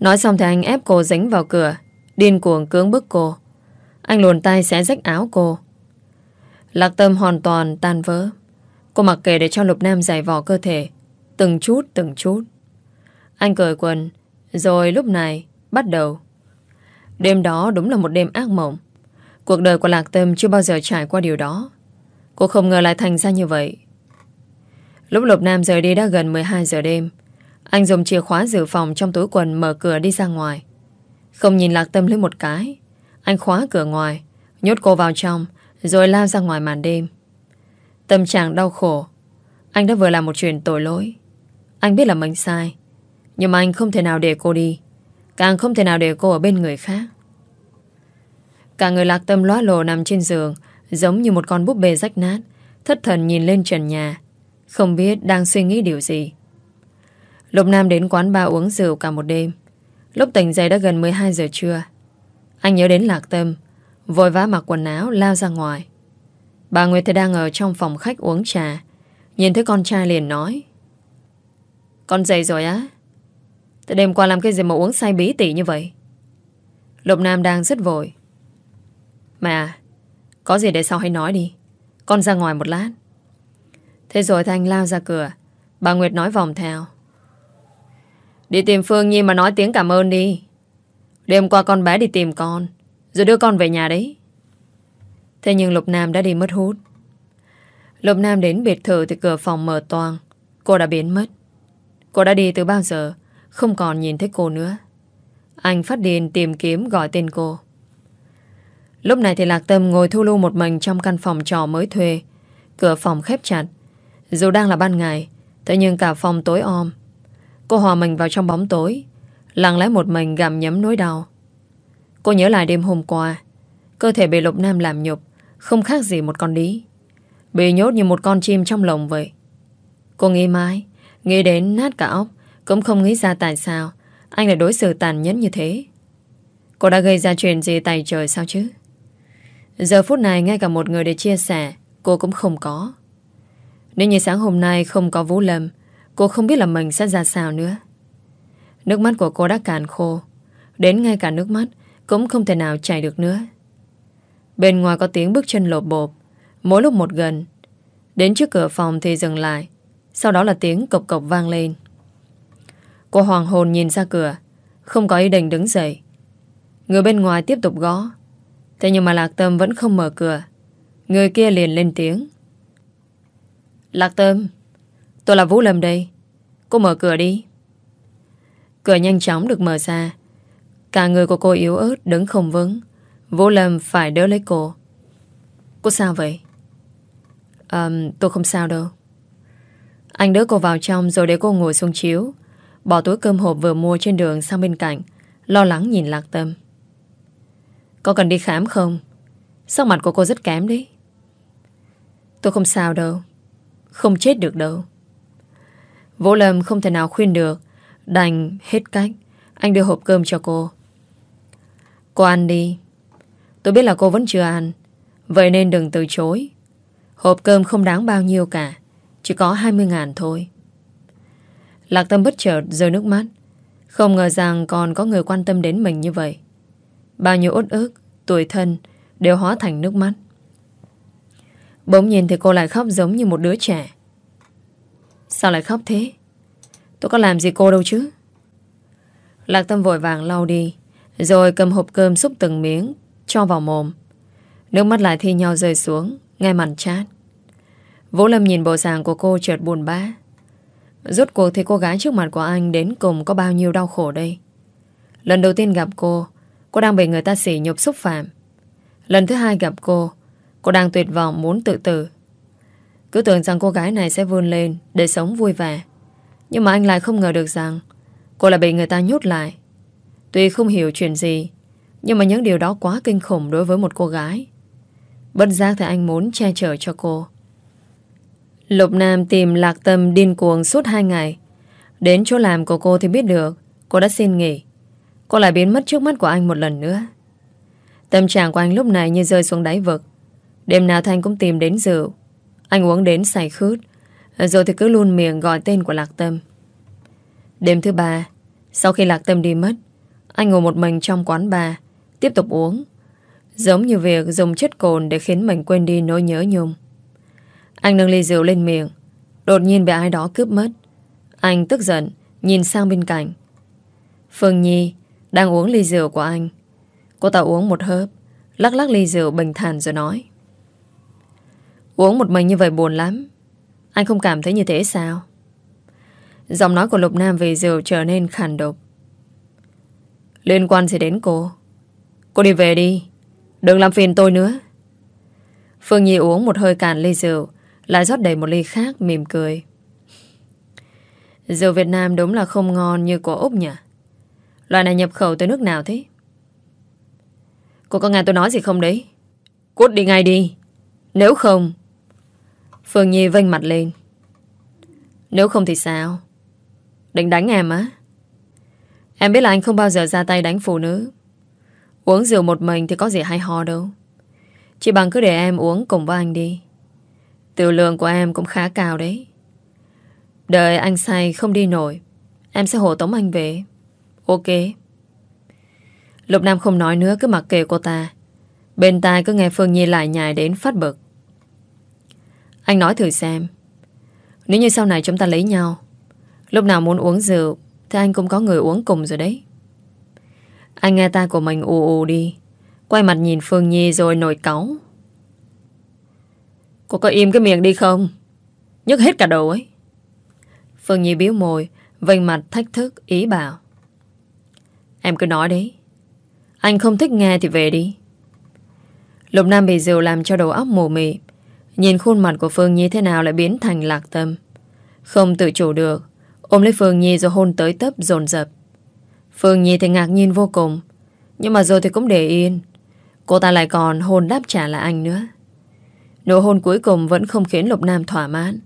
Speaker 2: Nói xong thì anh ép cô dính vào cửa. Điên cuồng cưỡng bức cô. Anh luồn tay xé rách áo cô. Lạc tâm hoàn toàn tan vỡ. Cô mặc kệ để cho Lục Nam giải vỏ cơ thể. Từng chút từng chút. Anh cởi quần, Rồi lúc này bắt đầu. Đêm đó đúng là một đêm ác mộng. Cuộc đời của Lạc Tâm chưa bao giờ trải qua điều đó. Cô không ngờ lại thành ra như vậy. Lúc Lục Nam rời đi đã gần 12 giờ đêm anh dùng chìa khóa dự phòng trong túi quần mở cửa đi ra ngoài. Không nhìn Lạc Tâm lấy một cái. Anh khóa cửa ngoài, Nhốt cô vào trong, Rồi lao ra ngoài màn đêm. Tâm trạng đau khổ. Anh đã vừa làm một chuyện tội lỗi. Anh biết là mình sai, Nhưng mà anh không thể nào để cô đi. Càng không thể nào để cô ở bên người khác. Cả người lạc tâm loa lồ nằm trên giường, Giống như một con búp bê rách nát, Thất thần nhìn lên trần nhà. Không biết đang suy nghĩ điều gì. Lục Nam đến quán bar uống rượu cả một đêm. Lúc tỉnh dậy đã gần 12 giờ trưa. Anh nhớ đến lạc tâm, Vội vã mặc quần áo lao ra ngoài. Bà Nguyệt thì đang ở trong phòng khách uống trà. Nhìn thấy con trai liền nói, Con dậy rồi á? Từ đêm qua làm cái gì mà uống say bí tỉ như vậy? Lục Nam đang rất vội. Mà Có gì để sau hãy nói đi. Con ra ngoài một lát. Thế rồi Thanh lao ra cửa. Bà Nguyệt nói vòng theo. Đi tìm Phương Nhi mà nói tiếng cảm ơn đi. Đêm qua con bé đi tìm con, Rồi đưa con về nhà đấy. Thế nhưng Lục Nam đã đi mất hút. Lục Nam đến biệt thự thì cửa phòng mở toang, Cô đã biến mất. Cô đã đi từ bao giờ, Không còn nhìn thấy cô nữa. Anh phát điên tìm kiếm gọi tên cô. Lúc này thì Lạc Tâm ngồi thu lưu một mình Trong căn phòng trò mới thuê. Cửa phòng khép chặt, Dù đang là ban ngày, Thế nhưng cả phòng tối om. Cô hòa mình vào trong bóng tối, Lặng lẽ một mình gặm nhấm nỗi đau. Cô nhớ lại đêm hôm qua, Cơ thể bị Lục Nam làm nhục, Không khác gì một con đí. Bị nhốt như một con chim trong lồng vậy. Cô nghĩ mãi, Nghĩ đến nát cả óc, Cũng không nghĩ ra tại sao Anh lại đối xử tàn nhẫn như thế. Cô đã gây ra chuyện gì tài trời sao chứ? Giờ phút này ngay cả một người để chia sẻ, Cô cũng không có. Nếu như sáng hôm nay không có Vũ Lâm Cô không biết là mình sẽ ra sao nữa. Nước mắt của cô đã cạn khô. Đến ngay cả nước mắt Cũng không thể nào chảy được nữa. Bên ngoài có tiếng bước chân lột bột Mỗi lúc một gần. Đến trước cửa phòng thì dừng lại, Sau đó là tiếng cộc cộc vang lên. Cô hoàng hồn nhìn ra cửa, Không có ý định đứng dậy. Người bên ngoài tiếp tục gõ. Thế nhưng mà Lạc Tâm vẫn không mở cửa. Người kia liền lên tiếng. Lạc Tâm Tôi là Vũ Lâm đây. Cô mở cửa đi. Cửa nhanh chóng được mở ra. Cả người của cô yếu ớt đứng không vững. Vũ Lâm phải đỡ lấy cô. Cô sao vậy? À, Tôi không sao đâu. Anh đỡ cô vào trong rồi để cô ngồi xuống chiếu. Bỏ túi cơm hộp vừa mua trên đường sang bên cạnh Lo lắng nhìn Lạc Tâm. Có cần đi khám không? Sắc mặt của cô rất kém đấy. Tôi không sao đâu. Không chết được đâu. Vũ Lâm không thể nào khuyên được. Đành hết cách. Anh đưa hộp cơm cho cô. Cô ăn đi. Tôi biết là cô vẫn chưa ăn. Vậy nên đừng từ chối. Hộp cơm không đáng bao nhiêu cả. Chỉ có 20 ngàn thôi. Lạc Tâm bất chợt rơi nước mắt. Không ngờ rằng còn có người quan tâm đến mình như vậy. Bao nhiêu uất ức, Tuổi thân Đều hóa thành nước mắt. Bỗng nhìn thì cô lại khóc giống như một đứa trẻ. Sao lại khóc thế? Tôi có làm gì cô đâu chứ? Lạc Tâm vội vàng lau đi, Rồi cầm hộp cơm xúc từng miếng, Cho vào mồm. Nước mắt lại thi nhau rơi xuống, Ngay mặt chát. Vũ Lâm nhìn bộ dạng của cô chợt buồn bã. Rốt cuộc thì cô gái trước mặt của anh Đến cùng có bao nhiêu đau khổ đây? Lần đầu tiên gặp cô Cô đang bị người ta sỉ nhục xúc phạm. Lần thứ hai gặp cô Cô đang tuyệt vọng muốn tự tử. Cứ tưởng rằng cô gái này sẽ vươn lên Để sống vui vẻ. Nhưng mà anh lại không ngờ được rằng Cô lại bị người ta nhốt lại. Tuy không hiểu chuyện gì, Nhưng mà những điều đó quá kinh khủng đối với một cô gái. Bất giác thì anh muốn che chở cho cô. Lục Nam tìm Lạc Tâm điên cuồng suốt hai ngày. Đến chỗ làm của cô thì biết được Cô đã xin nghỉ. Cô lại biến mất trước mắt của anh một lần nữa. Tâm trạng của anh lúc này như rơi xuống đáy vực. Đêm nào Thanh cũng tìm đến rượu. Anh uống đến say khướt. Rồi thì cứ luôn miệng gọi tên của Lạc Tâm. Đêm thứ ba, Sau khi Lạc Tâm đi mất, Anh ngồi một mình trong quán bar, Tiếp tục uống. Giống như việc dùng chất cồn để khiến mình quên đi nỗi nhớ nhung. Anh nâng ly rượu lên miệng, Đột nhiên bị ai đó cướp mất. Anh tức giận, Nhìn sang bên cạnh. Phương Nhi đang uống ly rượu của anh. Cô ta uống một hớp, Lắc lắc ly rượu bình thản rồi nói. Uống một mình như vậy buồn lắm. Anh không cảm thấy như thế sao? Giọng nói của Lục Nam về rượu trở nên khàn độc. Liên quan gì đến cô? Cô đi về đi. Đừng làm phiền tôi nữa. Phương Nhi uống một hơi cạn ly rượu, Lại rót đầy một ly khác, mỉm cười. Rượu Việt Nam đúng là không ngon như của Úc nhỉ? Loại này nhập khẩu từ nước nào thế? Cô có nghe tôi nói gì không đấy? Cút đi ngay đi. Nếu không Phương Nhi vênh mặt lên Nếu không thì sao Định đánh em á Em biết là anh không bao giờ ra tay đánh phụ nữ Uống rượu một mình thì có gì hay ho đâu Chỉ bằng cứ để em uống cùng với anh đi Tiểu lượng của em cũng khá cao đấy. Đợi anh say không đi nổi, em sẽ hộ tống anh về. Ok. Lục Nam không nói nữa cứ mặc kệ cô ta. Bên tai cứ nghe Phương Nhi lại nhài đến phát bực. Anh nói thử xem. Nếu như sau này chúng ta lấy nhau, lúc nào muốn uống rượu thì anh cũng có người uống cùng rồi đấy. Anh nghe tai của mình ù ù đi. Quay mặt nhìn Phương Nhi rồi nổi cáu. Cô có im cái miệng đi không? Nhức hết cả đầu ấy. Phương Nhi biếu môi, vênh mặt thách thức ý bảo. Em cứ nói đấy. Anh không thích nghe thì về đi. Lục Nam bị rượu làm cho đầu óc mù mị. Nhìn khuôn mặt của Phương Nhi thế nào lại biến thành lạc tâm. Không tự chủ được. Ôm lấy Phương Nhi rồi hôn tới tấp dồn dập. Phương Nhi thì ngạc nhiên vô cùng. Nhưng mà rồi thì cũng để yên. Cô ta lại còn hôn đáp trả lại anh nữa. Nụ hôn cuối cùng vẫn không khiến Lục Nam thỏa mãn.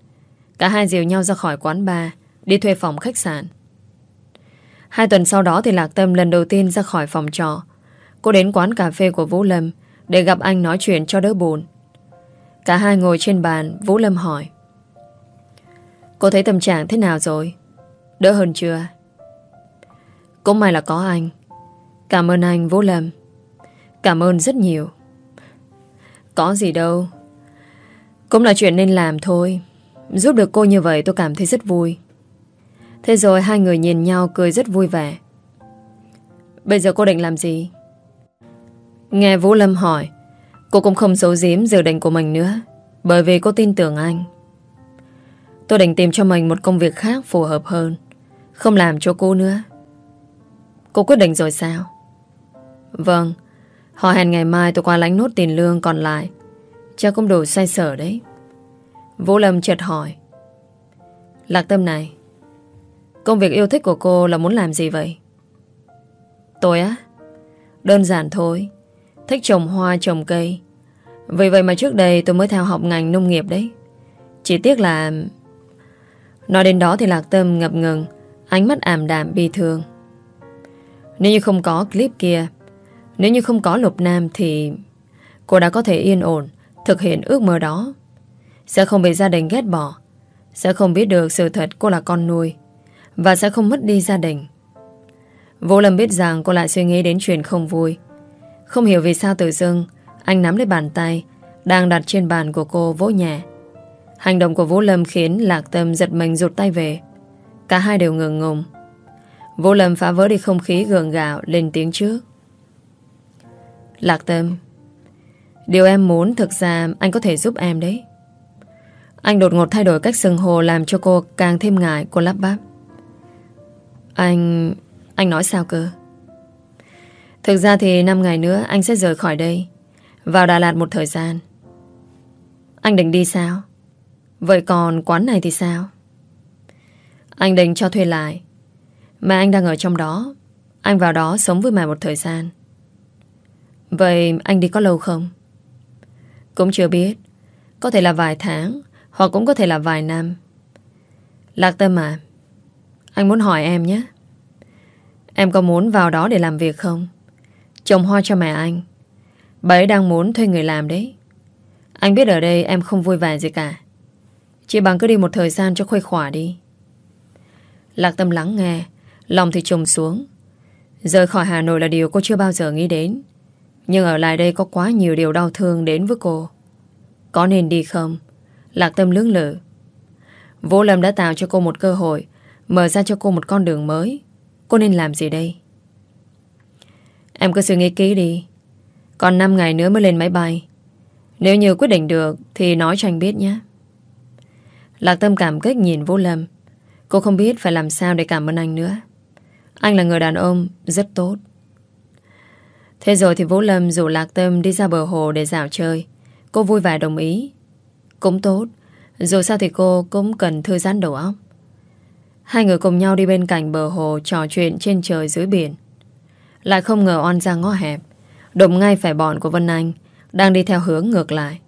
Speaker 2: Cả hai dìu nhau ra khỏi quán bar, đi thuê phòng khách sạn. Hai tuần sau đó thì Lạc Tâm lần đầu tiên ra khỏi phòng trọ. Cô đến quán cà phê của Vũ Lâm để gặp anh nói chuyện cho đỡ buồn. Cả hai ngồi trên bàn, Vũ Lâm hỏi. Cô thấy tâm trạng thế nào rồi? Đỡ hơn chưa? Cũng may là có anh. Cảm ơn anh, Vũ Lâm. Cảm ơn rất nhiều. Có gì đâu. Cũng là chuyện nên làm thôi. Giúp được cô như vậy tôi cảm thấy rất vui. Thế rồi hai người nhìn nhau cười rất vui vẻ. Bây giờ cô định làm gì? Nghe Vũ Lâm hỏi Cô cũng không giấu giếm dự định của mình nữa, Bởi vì cô tin tưởng anh Tôi định tìm cho mình một công việc khác phù hợp hơn, Không làm cho cô nữa Cô quyết định rồi sao? Vâng Họ hẹn ngày mai tôi qua lánh nốt tiền lương còn lại Chắc cũng đủ say sở đấy Vũ Lâm chợt hỏi Lạc tâm này, Công việc yêu thích của cô là muốn làm gì vậy? Tôi á? Đơn giản thôi Thích trồng hoa, trồng cây. Vì vậy mà trước đây tôi mới theo học ngành nông nghiệp đấy. Chỉ tiếc là Nói đến đó thì Lạc Tâm ngập ngừng, Ánh mắt ảm đạm bi thương. Nếu như không có clip kia, Nếu như không có Lục Nam thì Cô đã có thể yên ổn, Thực hiện ước mơ đó. Sẽ không bị gia đình ghét bỏ, Sẽ không biết được sự thật cô là con nuôi, Và sẽ không mất đi gia đình. Vô Lâm biết rằng cô lại suy nghĩ đến chuyện không vui không hiểu vì sao tự dưng, Anh nắm lấy bàn tay, Đang đặt trên bàn của cô vỗ nhẹ. Hành động của Vũ Lâm khiến Lạc Tâm giật mình rụt tay về. Cả hai đều ngừng ngùng. Vũ Lâm phá vỡ đi không khí gượng gạo Lên tiếng trước. Lạc Tâm, Điều em muốn thực ra anh có thể giúp em đấy. Anh đột ngột thay đổi cách sừng hồ Làm cho cô càng thêm ngại Cô lắp bắp. Anh... anh nói sao cơ? Thực ra thì 5 ngày nữa anh sẽ rời khỏi đây Vào Đà Lạt một thời gian Anh định đi sao? Vậy còn quán này thì sao? Anh định cho thuê lại Mà anh đang ở trong đó Anh vào đó sống với mẹ một thời gian Vậy anh đi có lâu không? Cũng chưa biết Có thể là vài tháng, Hoặc cũng có thể là vài năm Lạc Tâm à Anh muốn hỏi em nhé Em có muốn vào đó để làm việc không? Trồng hoa cho mẹ anh. Bà ấy đang muốn thuê người làm đấy. Anh biết ở đây em không vui vẻ gì cả. Chị bằng cứ đi một thời gian cho khuây khỏa đi. Lạc tâm lắng nghe, Lòng thì trùng xuống. Rời khỏi Hà Nội là điều cô chưa bao giờ nghĩ đến. Nhưng ở lại đây có quá nhiều điều đau thương đến với cô. Có nên đi không? Lạc tâm lưỡng lự. Vô Lâm đã tạo cho cô một cơ hội, Mở ra cho cô một con đường mới. Cô nên làm gì đây? Em cứ suy nghĩ kỹ đi. Còn 5 ngày nữa mới lên máy bay. Nếu như quyết định được, Thì nói cho anh biết nhé. Lạc Tâm cảm kích nhìn Vũ Lâm. Cô không biết phải làm sao để cảm ơn anh nữa. Anh là người đàn ông Rất tốt. Thế rồi thì Vũ Lâm rủ Lạc Tâm Đi ra bờ hồ để dạo chơi. Cô vui vẻ đồng ý. Cũng tốt. Dù sao thì cô cũng cần thư giãn đầu óc. Hai người cùng nhau đi bên cạnh bờ hồ Trò chuyện trên trời dưới biển lại không ngờ on ra ngõ hẹp. Đụng ngay phải bọn của Vân Anh Đang đi theo hướng ngược lại.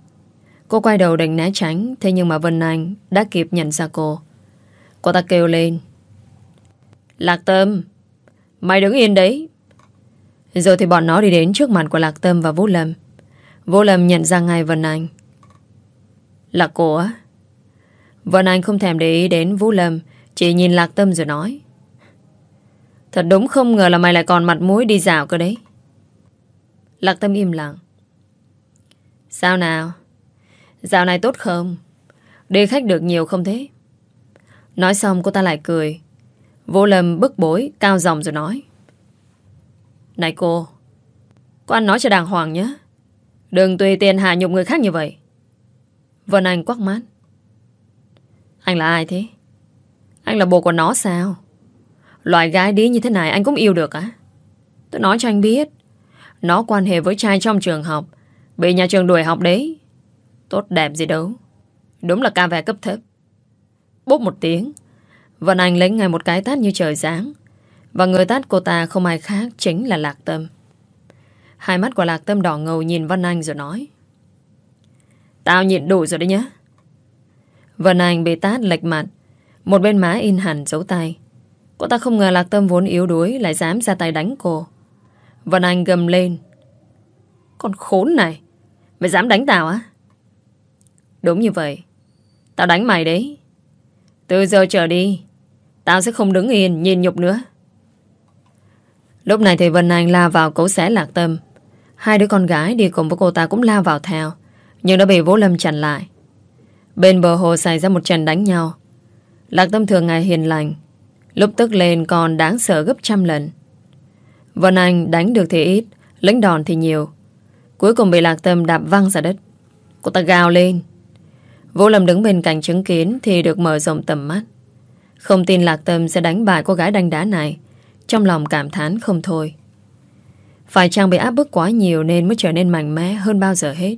Speaker 2: Cô quay đầu định né tránh Thế nhưng mà Vân Anh đã kịp nhận ra cô. Cô ta kêu lên. Lạc Tâm Mày đứng yên đấy. Rồi thì bọn nó đi đến trước mặt của Lạc Tâm và Vũ Lâm. Vũ Lâm nhận ra ngay Vân Anh. Là cô á? Vân Anh không thèm để ý đến Vũ Lâm, chỉ nhìn Lạc Tâm rồi nói. Thật đúng không ngờ là mày lại còn mặt mũi đi dạo cơ đấy. Lạc Tâm im lặng. Sao nào? Dạo này tốt không? Đi khách được nhiều không thế? Nói xong cô ta lại cười. vô lầm bức bối, cao giọng rồi nói. Này cô, cô ăn nói cho đàng hoàng nhé. Đừng tùy tiền hạ nhục người khác như vậy. Vân Anh quắc mắt. Anh là ai thế? Anh là bồ của nó sao? Loại gái đi như thế này anh cũng yêu được á? Tôi nói cho anh biết. Nó quan hệ với trai trong trường học. Bị nhà trường đuổi học đấy. Tốt đẹp gì đâu. Đúng là ca vẻ cấp thấp. Bốp một tiếng. Vân Anh lấy ngay một cái tát như trời sáng. Và người tát cô ta không ai khác chính là Lạc Tâm. Hai mắt của Lạc Tâm đỏ ngầu nhìn Vân Anh rồi nói. Tao nhịn đủ rồi đấy nhá. Vân Anh bị tát lệch mặt. Một bên má in hẳn dấu tay. Cô ta không ngờ Lạc Tâm vốn yếu đuối lại dám ra tay đánh cô. Vân Anh gầm lên. Con khốn này. Mày dám đánh tao á? Đúng như vậy. Tao đánh mày đấy. Từ giờ trở đi, tao sẽ không đứng yên nhìn nhục nữa. Lúc này thì Vân Anh la vào cấu xé Lạc Tâm. Hai đứa con gái đi cùng với cô ta cũng la vào theo. Nhưng đã bị Vũ Lâm chặn lại. Bên bờ hồ xảy ra một trận đánh nhau. Lạc Tâm thường ngày hiền lành. Lúc tức lên còn đáng sợ gấp trăm lần. Vân Anh đánh được thì ít, lãnh đòn thì nhiều. Cuối cùng bị Lạc Tâm đạp văng ra đất. Cô ta gào lên. Vũ Lâm đứng bên cạnh chứng kiến thì được mở rộng tầm mắt. Không tin Lạc Tâm sẽ đánh bại cô gái đanh đá này. Trong lòng cảm thán không thôi. Phải chăng bị áp bức quá nhiều nên mới trở nên mạnh mẽ hơn bao giờ hết.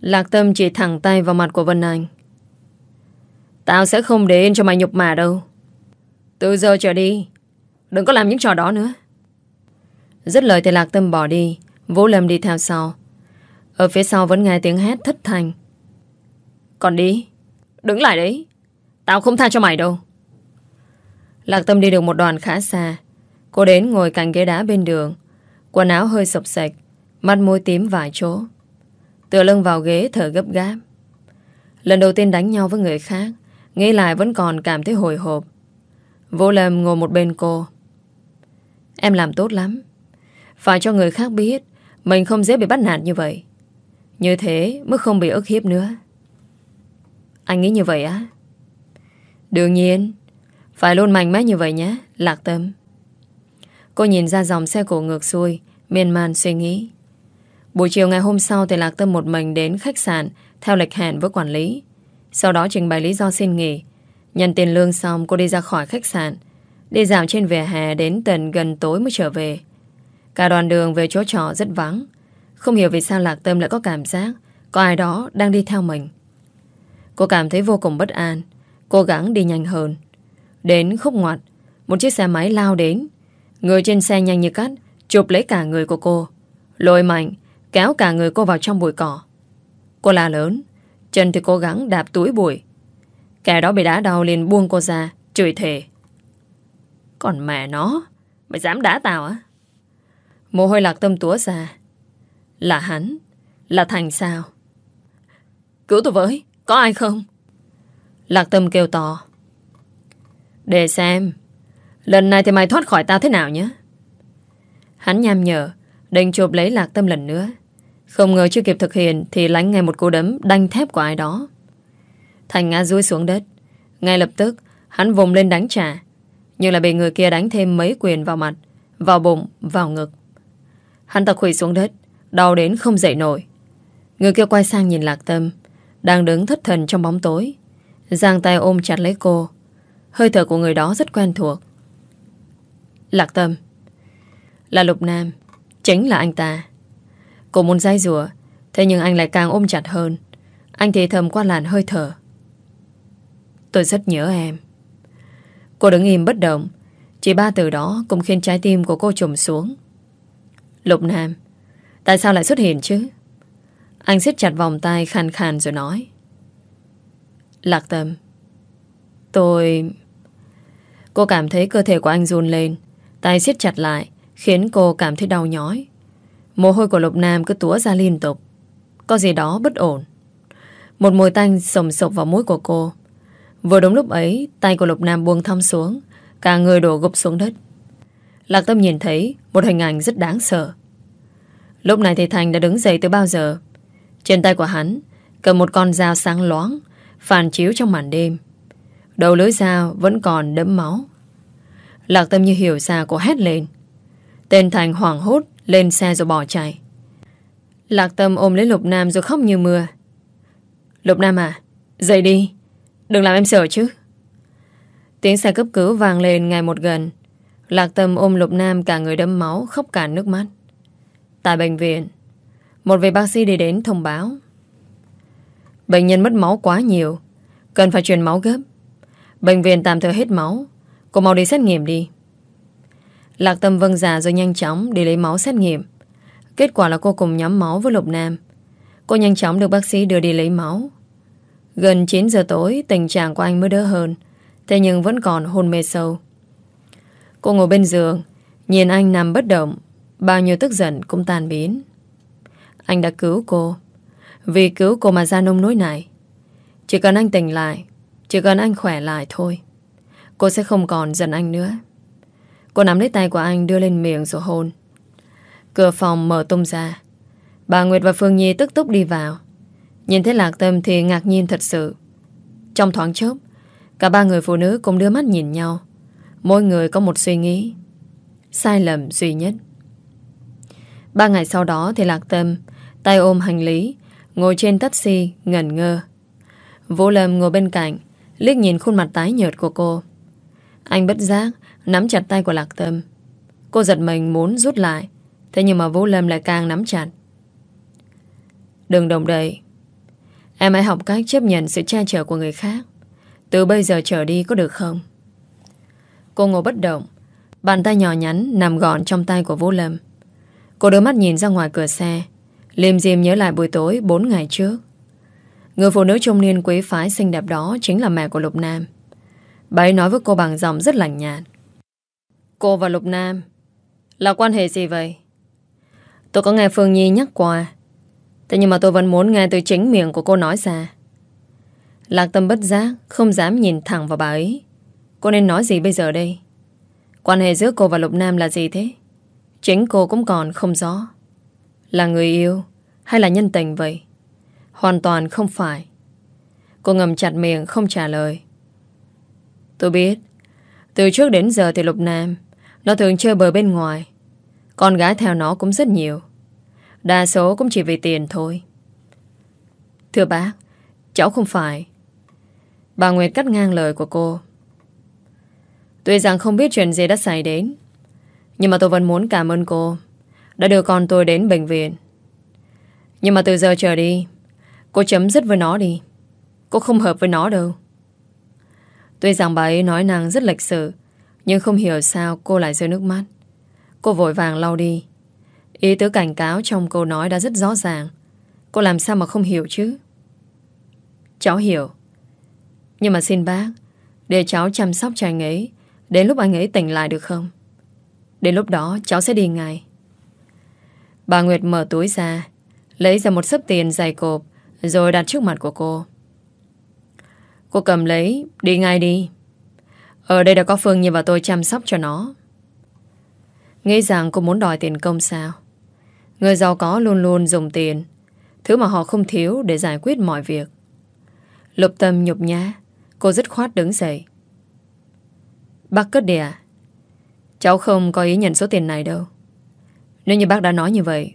Speaker 2: Lạc Tâm chỉ thẳng tay vào mặt của Vân Anh. Tao sẽ không để yên cho mày nhục mà đâu. Từ giờ trở đi, đừng có làm những trò đó nữa. Dứt lời thì Lạc Tâm bỏ đi, Vũ Lâm đi theo sau. Ở phía sau vẫn nghe tiếng hét thất thanh. Còn đi, đứng lại đấy. Tao không tha cho mày đâu. Lạc Tâm đi được một đoạn khá xa. Cô đến ngồi cạnh ghế đá bên đường. Quần áo hơi sọc sạch, mắt môi tím vài chỗ. Tựa lưng vào ghế thở gấp gáp. Lần đầu tiên đánh nhau với người khác, nghĩ lại vẫn còn cảm thấy hồi hộp. Vô Lâm ngồi một bên cô. Em làm tốt lắm. Phải cho người khác biết mình không dễ bị bắt nạt như vậy. Như thế mới không bị ức hiếp nữa. Anh nghĩ như vậy á? Đương nhiên. Phải luôn mạnh mẽ như vậy nhé, Lạc Tâm. Cô nhìn ra dòng xe cổ ngược xuôi, miên man suy nghĩ. Buổi chiều ngày hôm sau thì Lạc Tâm một mình đến khách sạn theo lịch hẹn với quản lý. Sau đó trình bày lý do xin nghỉ. Nhận tiền lương xong cô đi ra khỏi khách sạn. Đi dạo trên vỉa hè đến tận gần tối mới trở về. Cả đoàn đường về chỗ trọ rất vắng. Không hiểu vì sao Lạc Tâm lại có cảm giác có ai đó đang đi theo mình. Cô cảm thấy vô cùng bất an. Cố gắng đi nhanh hơn. Đến khúc ngoặt, một chiếc xe máy lao đến. Người trên xe nhanh như cắt, chụp lấy cả người của cô. Lôi mạnh, kéo cả người cô vào trong bụi cỏ. Cô la lớn, chân thì cố gắng đạp túi bụi. Kẻ đó bị đá đau liền buông cô ra, chửi thề. Còn mẹ nó, mày dám đá tao á? Mồ hôi lạc tâm túa ra. Là hắn, là Thành sao? Cứu tôi với, có ai không? Lạc tâm kêu to. Để xem, lần này thì mày thoát khỏi tao thế nào nhé? Hắn nham nhở, định chụp lấy lạc tâm lần nữa. Không ngờ chưa kịp thực hiện thì lánh ngay một cú đấm đanh thép của ai đó. Thành ngã rúi xuống đất. Ngay lập tức, hắn vùng lên đánh trả. Nhưng là bị người kia đánh thêm mấy quyền vào mặt, vào bụng, vào ngực. Hắn ta khủy xuống đất, đau đến không dậy nổi. Người kia quay sang nhìn Lạc Tâm, đang đứng thất thần trong bóng tối. Giang tay ôm chặt lấy cô. Hơi thở của người đó rất quen thuộc. Lạc Tâm Là Lục Nam Chính là anh ta Cô muốn dây rùa Thế nhưng anh lại càng ôm chặt hơn Anh thì thầm qua làn hơi thở Tôi rất nhớ em. Cô đứng im bất động. Chỉ ba từ đó cũng khiến trái tim của cô trùng xuống. Lục Nam, Tại sao lại xuất hiện chứ? Anh siết chặt vòng tay khàn khàn rồi nói. Lạc Tâm, Tôi... Cô cảm thấy cơ thể của anh run lên, Tay siết chặt lại, Khiến cô cảm thấy đau nhói. Mồ hôi của Lục Nam cứ túa ra liên tục. Có gì đó bất ổn. Một mùi tanh sồng sộc vào mũi của cô. Vừa đúng lúc ấy, tay của Lục Nam buông thăm xuống, cả người đổ gục xuống đất. Lạc Tâm nhìn thấy một hình ảnh rất đáng sợ. Lúc này thì Thành đã đứng dậy từ bao giờ. Trên tay của hắn cầm một con dao sáng loáng, phản chiếu trong màn đêm. Đầu lưỡi dao vẫn còn đẫm máu. Lạc Tâm như hiểu ra cô hét lên. Tên Thành hoảng hốt lên xe rồi bỏ chạy. Lạc Tâm ôm lấy Lục Nam rồi khóc như mưa. Lục Nam à, dậy đi. Đừng làm em sợ chứ. Tiếng xe cấp cứu vang lên ngày một gần. Lạc Tâm ôm Lục Nam cả người đẫm máu, khóc cả nước mắt. Tại bệnh viện, một vị bác sĩ đi đến thông báo. Bệnh nhân mất máu quá nhiều, cần phải truyền máu gấp. Bệnh viện tạm thời hết máu, cô mau đi xét nghiệm đi. Lạc Tâm vâng giả rồi nhanh chóng đi lấy máu xét nghiệm. Kết quả là cô cùng nhóm máu với Lục Nam. Cô nhanh chóng được bác sĩ đưa đi lấy máu. Gần 9 giờ tối, tình trạng của anh mới đỡ hơn. Thế nhưng vẫn còn hôn mê sâu. Cô ngồi bên giường, nhìn anh nằm bất động. Bao nhiêu tức giận cũng tan biến. Anh đã cứu cô. Vì cứu cô mà ra nông nỗi này. Chỉ cần anh tỉnh lại, chỉ cần anh khỏe lại thôi. Cô sẽ không còn giận anh nữa. Cô nắm lấy tay của anh đưa lên miệng rồi hôn. Cửa phòng mở tung ra. Bà Nguyệt và Phương Nhi tức tốc đi vào. Nhìn thấy Lạc Tâm thì ngạc nhiên thật sự. Trong thoáng chốc, cả ba người phụ nữ cùng đưa mắt nhìn nhau. Mỗi người có một suy nghĩ. Sai lầm duy nhất. Ba ngày sau đó thì Lạc Tâm tay ôm hành lý ngồi trên taxi ngẩn ngơ. Vũ Lâm ngồi bên cạnh liếc nhìn khuôn mặt tái nhợt của cô. Anh bất giác nắm chặt tay của Lạc Tâm. Cô giật mình muốn rút lại thế nhưng mà Vũ Lâm lại càng nắm chặt. Đừng đồng đầy. Em hãy học cách chấp nhận sự che chở của người khác. Từ bây giờ trở đi có được không? Cô ngồi bất động. Bàn tay nhỏ nhắn nằm gọn trong tay của Vũ Lâm. Cô đưa mắt nhìn ra ngoài cửa xe. Liêm diêm nhớ lại buổi tối 4 ngày trước. Người phụ nữ trung niên quý phái xinh đẹp đó Chính là mẹ của Lục Nam. Bà ấy nói với cô bằng giọng rất lạnh nhạt. Cô và Lục Nam, Là quan hệ gì vậy? Tôi có nghe Phương Nhi nhắc qua. Thế nhưng mà tôi vẫn muốn nghe từ chính miệng của cô nói ra. Lạc tâm bất giác, Không dám nhìn thẳng vào bà ấy. Cô nên nói gì bây giờ đây? Quan hệ giữa cô và Lục Nam là gì thế? Chính cô cũng còn không rõ. Là người yêu Hay là nhân tình vậy? Hoàn toàn không phải. Cô ngầm chặt miệng không trả lời. Tôi biết, Từ trước đến giờ thì Lục Nam Nó thường chơi bờ bên ngoài. Con gái theo nó cũng rất nhiều. Đa số cũng chỉ vì tiền thôi. Thưa bác, Cháu không phải. Bà Nguyệt cắt ngang lời của cô. Tuy rằng không biết chuyện gì đã xảy đến, Nhưng mà tôi vẫn muốn cảm ơn cô, Đã đưa con tôi đến bệnh viện. Nhưng mà từ giờ trở đi, Cô chấm dứt với nó đi. Cô không hợp với nó đâu. Tuy rằng bà ấy nói năng rất lịch sự, Nhưng không hiểu sao cô lại rơi nước mắt. Cô vội vàng lau đi. Ý tứ cảnh cáo trong câu nói đã rất rõ ràng. Cô làm sao mà không hiểu chứ? Cháu hiểu. Nhưng mà xin bác, Để cháu chăm sóc cho anh ấy, Đến lúc anh ấy tỉnh lại được không? Đến lúc đó, cháu sẽ đi ngay. Bà Nguyệt mở túi ra, Lấy ra một sấp tiền dày cộp, Rồi đặt trước mặt của cô. Cô cầm lấy, Đi ngay đi. Ở đây đã có Phương Nhi và tôi chăm sóc cho nó. Nghĩ rằng cô muốn đòi tiền công sao? Người giàu có luôn luôn dùng tiền, Thứ mà họ không thiếu để giải quyết mọi việc. Lục tâm nhục nhã, Cô dứt khoát đứng dậy. Bác cất đi à Cháu không có ý nhận số tiền này đâu. Nếu như bác đã nói như vậy,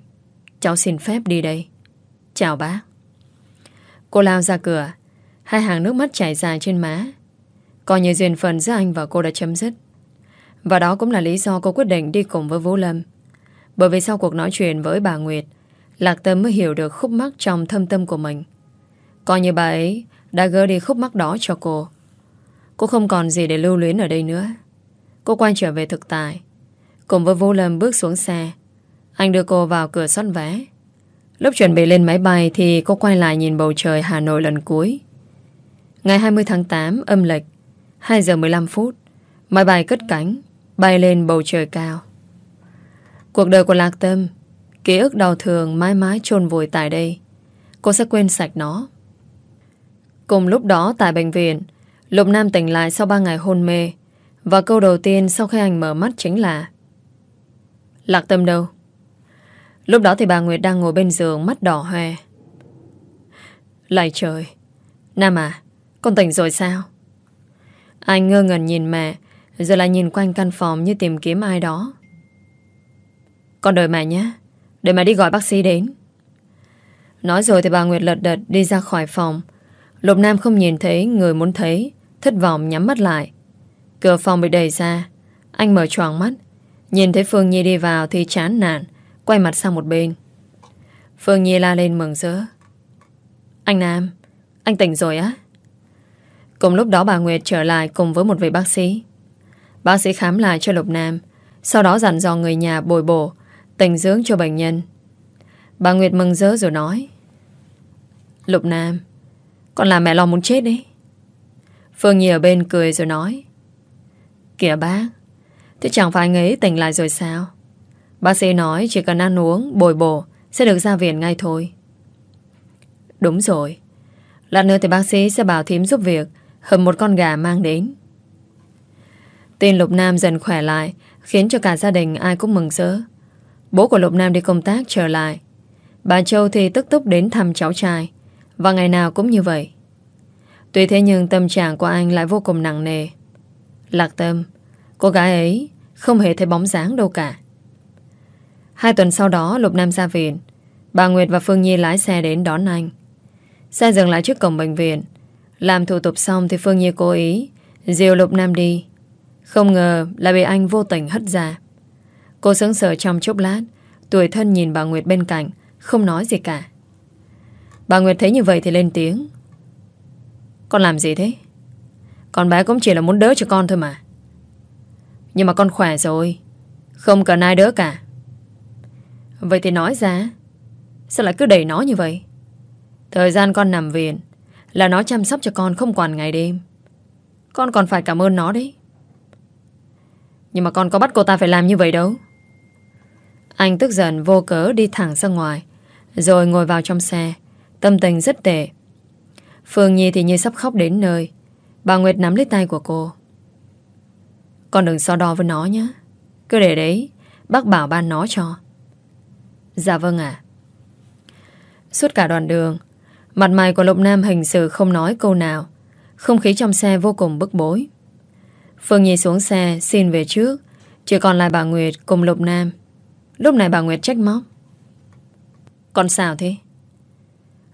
Speaker 2: Cháu xin phép đi đây. Chào bác. Cô lao ra cửa, Hai hàng nước mắt chảy dài trên má. Coi như duyên phần giữa anh và cô đã chấm dứt. Và đó cũng là lý do cô quyết định đi cùng với Vũ Lâm. Bởi vì sau cuộc nói chuyện với bà Nguyệt, Lạc Tâm mới hiểu được khúc mắc trong thâm tâm của mình. Coi như bà ấy đã gỡ đi khúc mắc đó cho cô. Cô không còn gì để lưu luyến ở đây nữa. Cô quay trở về thực tại. Cùng với Vô Lâm bước xuống xe, Anh đưa cô vào cửa xót vé. Lúc chuẩn bị lên máy bay Thì cô quay lại nhìn bầu trời Hà Nội lần cuối. Ngày 20 tháng 8 âm lịch 2 giờ 15 phút, Máy bay cất cánh, Bay lên bầu trời cao. Cuộc đời của Lạc Tâm Ký ức đau thường mãi mãi chôn vùi tại đây Cô sẽ quên sạch nó Cùng lúc đó tại bệnh viện, Lục Nam tỉnh lại sau 3 ngày hôn mê. Và câu đầu tiên sau khi anh mở mắt chính là Lạc tâm đâu? Lúc đó thì bà Nguyệt đang ngồi bên giường mắt đỏ hoe. Lại trời! Nam à, con tỉnh rồi sao? Anh ngơ ngẩn nhìn mẹ, rồi lại nhìn quanh căn phòng như tìm kiếm ai đó. Con đợi mẹ nhé, để mẹ đi gọi bác sĩ đến. Nói rồi thì bà Nguyệt lật đật đi ra khỏi phòng. Lục Nam không nhìn thấy người muốn thấy, thất vọng nhắm mắt lại. Cửa phòng bị đẩy ra, anh mở choàng mắt, nhìn thấy Phương Nhi đi vào thì chán nản, quay mặt sang một bên. Phương Nhi la lên mừng rỡ. Anh Nam, anh tỉnh rồi á? Cùng lúc đó bà Nguyệt trở lại cùng với một vị bác sĩ. Bác sĩ khám lại cho Lục Nam, sau đó dặn dò người nhà bồi bổ, tình dưỡng cho bệnh nhân. Bà Nguyệt mừng rỡ rồi nói. Lục Nam, con làm mẹ lo muốn chết đấy. Phương Nhi ở bên cười rồi nói. Kìa bác, thế chẳng phải anh ấy tỉnh lại rồi sao? Bác sĩ nói chỉ cần ăn uống, bồi bổ sẽ được ra viện ngay thôi. Đúng rồi. Lát nữa thì bác sĩ sẽ bảo thím giúp việc hầm một con gà mang đến. Tin Lục Nam dần khỏe lại khiến cho cả gia đình ai cũng mừng rỡ. Bố của Lục Nam đi công tác trở lại. Bà Châu thì tức tốc đến thăm cháu trai và ngày nào cũng như vậy. Tuy thế nhưng tâm trạng của anh lại vô cùng nặng nề. Lạc tâm, cô gái ấy không hề thấy bóng dáng đâu cả. Hai tuần sau đó Lục Nam ra viện Bà Nguyệt và Phương Nhi lái xe đến đón anh Xe dừng lại trước cổng bệnh viện Làm thủ tục xong thì Phương Nhi cố ý dìu Lục Nam đi Không ngờ là bị anh vô tình hất ra Cô sững sờ trong chốc lát. Tuổi thân nhìn bà Nguyệt bên cạnh, Không nói gì cả. Bà Nguyệt thấy như vậy thì lên tiếng. Con làm gì thế? Con bé cũng chỉ là muốn đỡ cho con thôi mà. Nhưng mà con khỏe rồi, Không cần ai đỡ cả. Vậy thì nói ra, Sao lại cứ đẩy nó như vậy? Thời gian con nằm viện Là nó chăm sóc cho con không quản ngày đêm. Con còn phải cảm ơn nó đấy. Nhưng mà con có bắt cô ta phải làm như vậy đâu. Anh tức giận vô cớ đi thẳng ra ngoài, Rồi ngồi vào trong xe. Tâm tình rất tệ. Phương Nhi thì như sắp khóc đến nơi. Bà Nguyệt nắm lấy tay của cô. Con đừng so đo với nó nhé. Cứ để đấy, Bác bảo ban nó cho. Dạ vâng ạ. Suốt cả đoạn đường, Mặt mày của Lục Nam hình sự không nói câu nào. Không khí trong xe vô cùng bức bối. Phương Nhi xuống xe Xin về trước, Chỉ còn lại bà Nguyệt cùng Lục Nam. Lúc này bà Nguyệt trách móc. Con sao thế?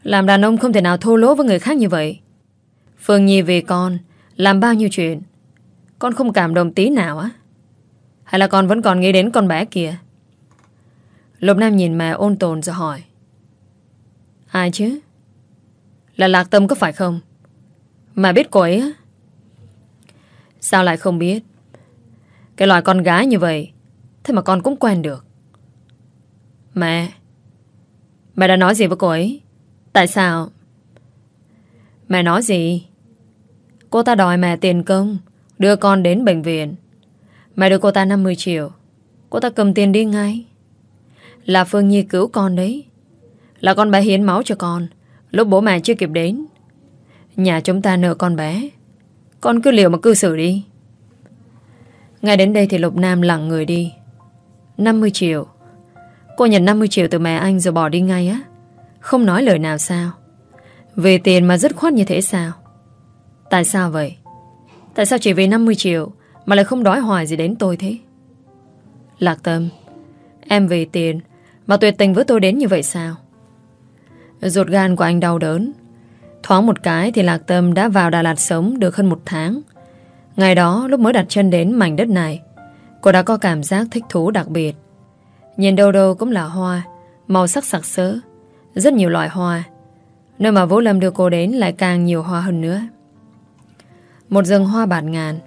Speaker 2: Làm đàn ông không thể nào thô lỗ với người khác như vậy. Phương Nhi về con, Làm bao nhiêu chuyện? Con không cảm động tí nào á? Hay là con vẫn còn nghĩ đến con bé kia? Lục Nam nhìn mẹ ôn tồn rồi hỏi. Ai chứ? Là Lạc Tâm có phải không? Mà biết cô ấy á? Sao lại không biết? Cái loại con gái như vậy, Thế mà con cũng quen được. Mẹ Mẹ đã nói gì với cô ấy? Tại sao? Mẹ nói gì? Cô ta đòi mẹ tiền công, Đưa con đến bệnh viện. Mẹ đưa cô ta 50 triệu. Cô ta cầm tiền đi ngay. Là Phương Nhi cứu con đấy. Là con bé hiến máu cho con, Lúc bố mẹ chưa kịp đến. Nhà chúng ta nợ con bé. Con cứ liều mà cư xử đi. Ngay đến đây thì Lục Nam lặng người đi. 50 triệu. Cô nhận 50 triệu từ mẹ anh rồi bỏ đi ngay á. Không nói lời nào sao. Về tiền mà dứt khoát như thế sao? Tại sao vậy? Tại sao chỉ vì 50 triệu Mà lại không đói hoài gì đến tôi thế? Lạc tâm, Em vì tiền mà tuyệt tình với tôi đến như vậy sao? Ruột gan của anh đau đớn. Thoáng một cái thì Lạc Tâm đã vào Đà Lạt sống được hơn một tháng. Ngày đó lúc mới đặt chân đến mảnh đất này, Cô đã có cảm giác thích thú đặc biệt. Nhìn đâu đâu cũng là hoa, Màu sắc sặc sỡ, Rất nhiều loại hoa. Nơi mà Vũ Lâm đưa cô đến lại càng nhiều hoa hơn nữa. Một rừng hoa bạt ngàn,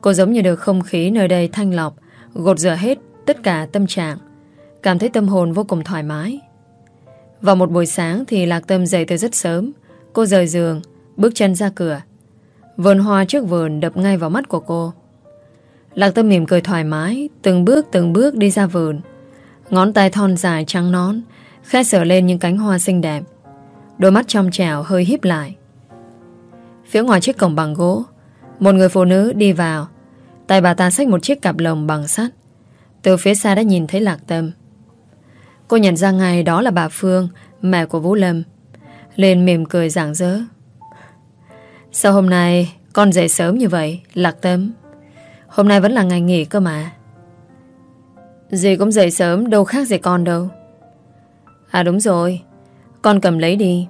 Speaker 2: Cô giống như được không khí nơi đây thanh lọc, Gột rửa hết tất cả tâm trạng, Cảm thấy tâm hồn vô cùng thoải mái. Vào một buổi sáng thì Lạc Tâm dậy từ rất sớm, Cô rời giường, Bước chân ra cửa. Vườn hoa trước vườn đập ngay vào mắt của cô. Lạc Tâm mỉm cười thoải mái, Từng bước từng bước đi ra vườn. Ngón tay thon dài trắng nón Khẽ sở lên những cánh hoa xinh đẹp. Đôi mắt trong trẻo hơi híp lại. Phía ngoài chiếc cổng bằng gỗ, Một người phụ nữ đi vào. Tay bà ta xách một chiếc cặp lồng bằng sắt. Từ phía xa đã nhìn thấy Lạc Tâm. Cô nhận ra ngay đó là bà Phương, Mẹ của Vũ Lâm. Lên mỉm cười rạng rỡ Sao hôm nay con dậy sớm như vậy, Lạc Tâm? Hôm nay vẫn là ngày nghỉ cơ mà. Dì cũng dậy sớm, Đâu khác gì con đâu. À đúng rồi. Con cầm lấy đi.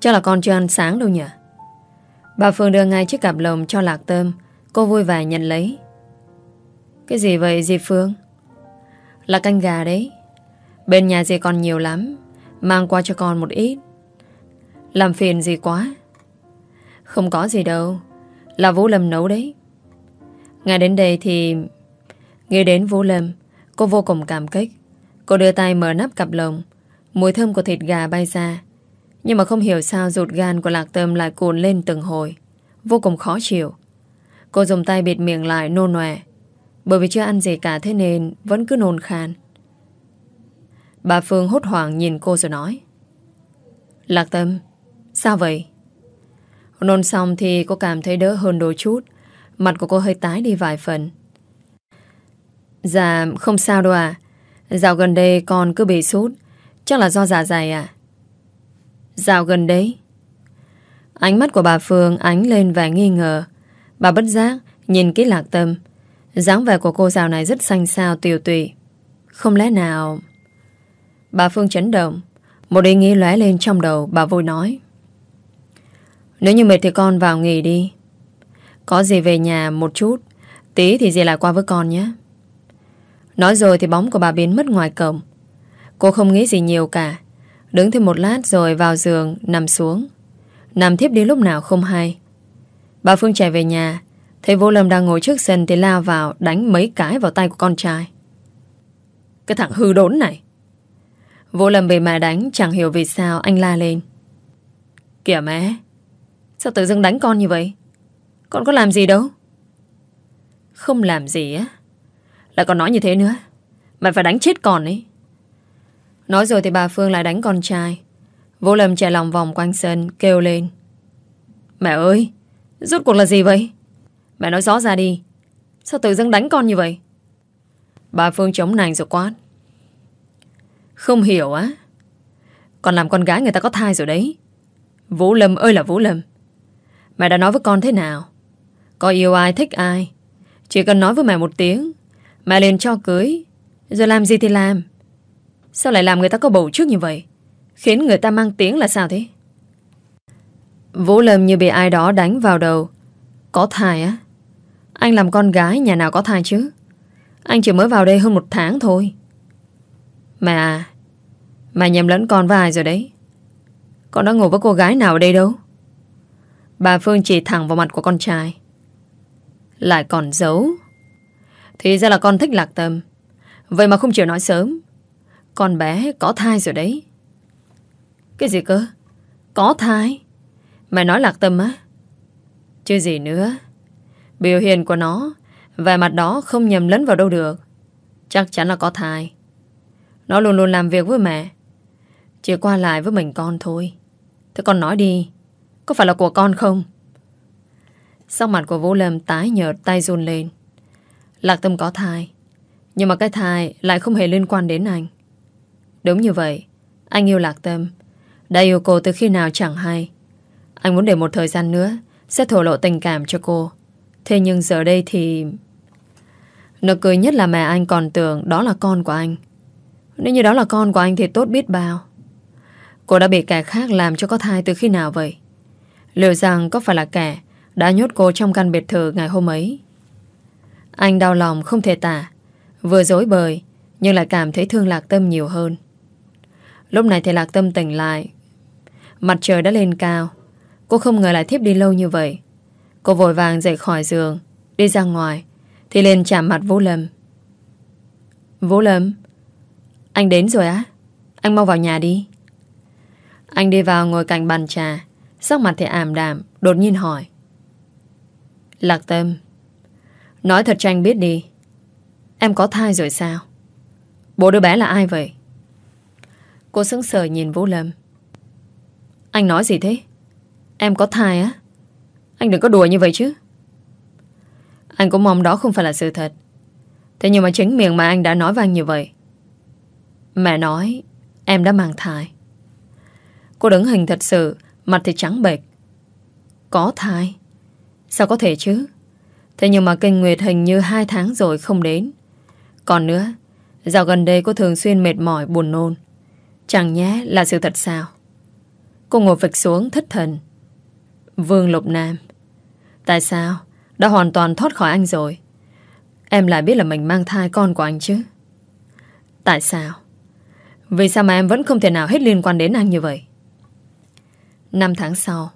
Speaker 2: Chắc là con chưa ăn sáng đâu nhỉ? Bà Phương đưa ngay chiếc cặp lồng cho Lạc tôm Cô vui vẻ nhận lấy. Cái gì vậy, dì Phương? Là canh gà đấy. Bên nhà dì còn nhiều lắm. Mang qua cho con một ít. Làm phiền gì quá. Không có gì đâu. Là Vũ Lâm nấu đấy. Ngay đến đây thì Nghe đến Vũ Lâm Cô vô cùng cảm kích. Cô đưa tay mở nắp cặp lồng. Mùi thơm của thịt gà bay ra. Nhưng mà không hiểu sao ruột gan của Lạc Tâm lại cuồn lên từng hồi. Vô cùng khó chịu. Cô dùng tay bịt miệng lại nôn nòe. Bởi vì chưa ăn gì cả thế nên Vẫn cứ nôn khan. Bà Phương hốt hoảng nhìn cô rồi nói. Lạc Tâm Sao vậy? Nôn xong thì cô cảm thấy đỡ hơn đôi chút. Mặt của cô hơi tái đi vài phần. Dạ không sao đâu à Dạo gần đây con cứ bị sốt. Chắc là do dạ dày à Dạo gần đấy, Ánh mắt của bà Phương ánh lên vẻ nghi ngờ. Bà bất giác Nhìn kỹ lạc tâm. Dáng vẻ của cô dạo này rất xanh xao, tiều tụy. Không lẽ nào? Bà Phương chấn động. Một ý nghĩ lóe lên trong đầu, Bà vui nói. Nếu như mệt thì con vào nghỉ đi. Có gì về nhà một chút. Tí thì dì lại qua với con nhé. Nói rồi thì bóng của bà biến mất ngoài cổng. Cô không nghĩ gì nhiều cả. Đứng thêm một lát rồi vào giường, Nằm xuống. Nằm thiếp đi lúc nào không hay. Bà Phương chạy về nhà. Thấy vô lâm đang ngồi trước sân thì lao vào Đánh mấy cái vào tay của con trai. Cái thằng hư đốn này. Vô lâm bị mẹ đánh, Chẳng hiểu vì sao anh la lên. Kìa mẹ, Sao tự dưng đánh con như vậy? Con có làm gì đâu? Không làm gì á. Lại còn nói như thế nữa. Mày phải đánh chết con ấy. Nói rồi thì bà Phương lại đánh con trai. Vũ lâm chạy lòng vòng quanh sân, Kêu lên. Mẹ ơi, Rốt cuộc là gì vậy? Mẹ nói rõ ra đi. Sao tự dưng đánh con như vậy? Bà Phương chống nành rồi quát. Không hiểu á. Còn làm con gái người ta có thai rồi đấy. Vũ Lâm ơi là Vũ Lâm. Mẹ đã nói với con thế nào? Có yêu ai, thích ai? Chỉ cần nói với mẹ một tiếng mà liền cho cưới. Rồi làm gì thì làm? Sao lại làm người ta có bầu trước như vậy? Khiến người ta mang tiếng là sao thế? Vũ Lâm như bị ai đó đánh vào đầu. Có thai á? Anh làm con gái, nhà nào có thai chứ? Anh chỉ mới vào đây hơn một tháng thôi. Mẹ à Mẹ nhầm lẫn con với ai rồi đấy? Con đã ngủ với cô gái nào ở đây đâu? Bà Phương chỉ thẳng vào mặt của con trai. Lại còn giấu. Thì ra là con thích lạc tâm. Vậy mà không chịu nói sớm. Con bé có thai rồi đấy. Cái gì cơ? Có thai? Mày nói lạc tâm á? Chứ gì nữa. Biểu hiện của nó Về mặt đó không nhầm lẫn vào đâu được. Chắc chắn là có thai. Nó luôn luôn làm việc với mẹ. Chỉ qua lại với mình con thôi. Thế con nói đi, Có phải là của con không? Sau mặt của Vũ Lâm tái nhợt, tay run lên. Lạc tâm có thai. Nhưng mà cái thai lại không hề liên quan đến anh. Đúng như vậy, Anh yêu Lạc Tâm. Đã yêu cô từ khi nào chẳng hay. Anh muốn để một thời gian nữa Sẽ thổ lộ tình cảm cho cô. Thế nhưng giờ đây thì Nực cười nhất là mẹ anh còn tưởng Đó là con của anh. Nếu như đó là con của anh thì tốt biết bao. Cô đã bị kẻ khác làm cho có thai từ khi nào vậy? Liệu rằng có phải là kẻ Đã nhốt cô trong căn biệt thự ngày hôm ấy? Anh đau lòng không thể tả. Vừa dối bời, Nhưng lại cảm thấy thương Lạc Tâm nhiều hơn. Lúc này thì Lạc Tâm tỉnh lại. Mặt trời đã lên cao. Cô không ngờ lại thiếp đi lâu như vậy. Cô vội vàng dậy khỏi giường, Đi ra ngoài, Thì lên chạm mặt Vũ Lâm. Vũ Lâm, Anh đến rồi á. Anh mau vào nhà đi. Anh đi vào ngồi cạnh bàn trà, Sắc mặt thì ảm đạm, Đột nhiên hỏi. Lạc Tâm Nói thật cho anh biết đi. Em có thai rồi sao? Bố đứa bé là ai vậy? Cô sững sờ nhìn Vũ Lâm. Anh nói gì thế? Em có thai á? Anh đừng có đùa như vậy chứ. Anh cũng mong đó không phải là sự thật. Thế nhưng mà chính miệng mà anh đã nói với anh như vậy. Mẹ nói, Em đã mang thai. Cô đứng hình thật sự, Mặt thì trắng bệch. Có thai? Sao có thể chứ? Thế nhưng mà kinh nguyệt hình như hai tháng rồi không đến. Còn nữa, Dạo gần đây cô thường xuyên mệt mỏi, buồn nôn. Chẳng nhé là sự thật sao? Cô ngồi phịch xuống thất thần. Vương Lục Nam, Tại sao? Đã hoàn toàn thoát khỏi anh rồi. Em lại biết là mình mang thai con của anh chứ? Tại sao? Vì sao mà em vẫn không thể nào hết liên quan đến anh như vậy? Năm tháng sau,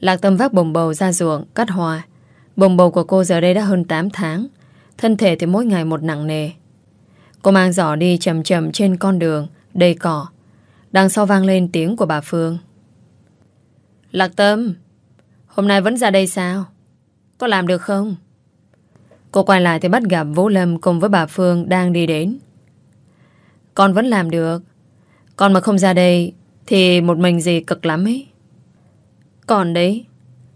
Speaker 2: Lạc Tâm vác bồng bầu ra ruộng, Cắt hoa. Bồng bầu của cô giờ đây đã hơn 8 tháng. Thân thể thì mỗi ngày một nặng nề. Cô mang giỏ đi chậm chậm trên con đường, Đầy cỏ. Đằng sau vang lên tiếng của bà Phương. Lạc Tâm, Hôm nay vẫn ra đây sao? Có làm được không? Cô quay lại thì bắt gặp Vũ Lâm Cùng với bà Phương đang đi đến. Con vẫn làm được. Con mà không ra đây Thì một mình gì cực lắm ấy. Còn đấy,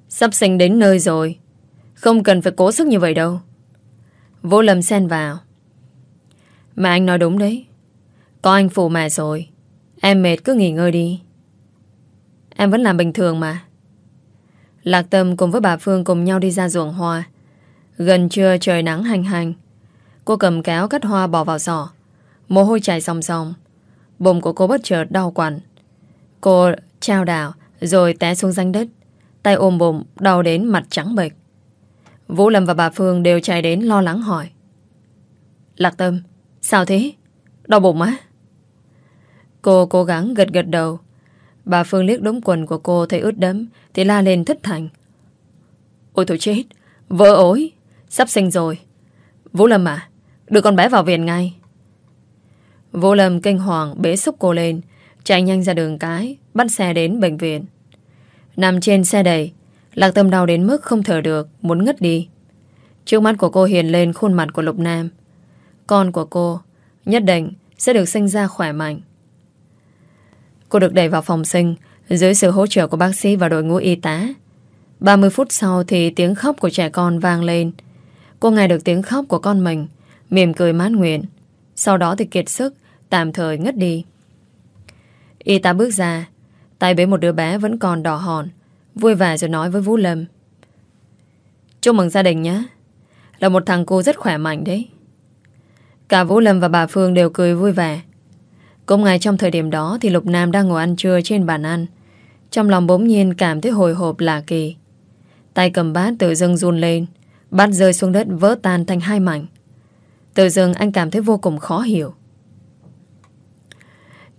Speaker 2: Sắp sinh đến nơi rồi. Không cần phải cố sức như vậy đâu. Vô lầm xen vào. Mà anh nói đúng đấy. Có anh phụ mẹ rồi. Em mệt cứ nghỉ ngơi đi. Em vẫn làm bình thường mà. Lạc Tâm cùng với bà Phương cùng nhau đi ra ruộng hoa. Gần trưa trời nắng hành hành. Cô cầm kéo cắt hoa bỏ vào giỏ. Mồ hôi chảy song song Bụng của cô bất chợt đau quặn. Cô trao đảo Rồi té xuống danh đất. Tay ôm bụng, đau đến mặt trắng bệch. Vũ Lâm và bà Phương đều chạy đến lo lắng hỏi. Lạc Tâm, Sao thế? Đau bụng á? Cô cố gắng gật gật đầu. Bà Phương liếc đống quần của cô thấy ướt đẫm, Thì la lên thất thành. Ôi thôi chết, Vỡ ối, Sắp sinh rồi. Vũ Lâm à Đưa con bé vào viện ngay. Vũ Lâm kinh hoàng bế xúc cô lên, Chạy nhanh ra đường cái, Bắt xe đến bệnh viện. Nằm trên xe đầy Lạc tâm đau đến mức không thở được, Muốn ngất đi. Trước mắt của cô hiện lên khuôn mặt của Lục Nam. Con của cô Nhất định sẽ được sinh ra khỏe mạnh. Cô được đẩy vào phòng sinh Dưới sự hỗ trợ của bác sĩ và đội ngũ y tá. 30 phút sau thì tiếng khóc của trẻ con vang lên. Cô nghe được tiếng khóc của con mình, Mỉm cười mát nguyện. Sau đó thì kiệt sức, Tạm thời ngất đi. Y tá bước ra, Tay bế một đứa bé vẫn còn đỏ hòn. Vui vẻ rồi nói với Vũ Lâm Chúc mừng gia đình nhé Là một thằng cô rất khỏe mạnh đấy Cả Vũ Lâm và bà Phương đều cười vui vẻ cũng ngay trong thời điểm đó thì Lục Nam đang ngồi ăn trưa trên bàn ăn. Trong lòng bỗng nhiên cảm thấy hồi hộp lạ kỳ. Tay cầm bát tự dưng run lên. Bát rơi xuống đất vỡ tan thành hai mảnh. Tự dưng anh cảm thấy vô cùng khó hiểu.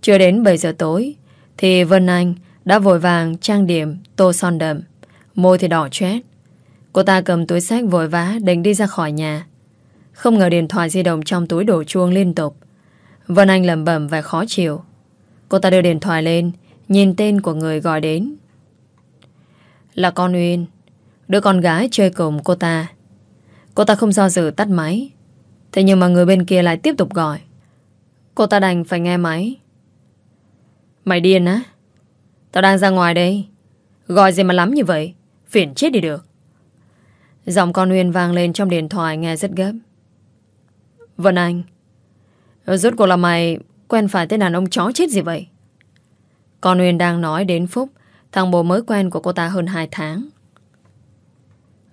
Speaker 2: Chưa đến 7 giờ tối thì Vân Anh đã vội vàng trang điểm tô son đậm. Môi thì đỏ chét. Cô ta cầm túi sách vội vã định đi ra khỏi nhà. Không ngờ điện thoại di động trong túi đổ chuông liên tục. Vân Anh lầm bẩm và khó chịu. Cô ta đưa điện thoại lên, nhìn tên của người gọi đến. Là con Uyên, đứa con gái chơi cùng cô ta. Cô ta không do dự tắt máy. Thế nhưng mà người bên kia lại tiếp tục gọi. Cô ta đành phải nghe máy. Mày điên á? Tao đang ra ngoài đây. Gọi gì mà lắm như vậy? Phiền chết đi được. Giọng con Uyên vang lên trong điện thoại nghe rất gấp. Vân Anh, Rốt cuộc là mày quen phải tên đàn ông chó chết gì vậy? Con Nguyên đang nói đến Phúc, thằng bố mới quen của cô ta hơn 2 tháng.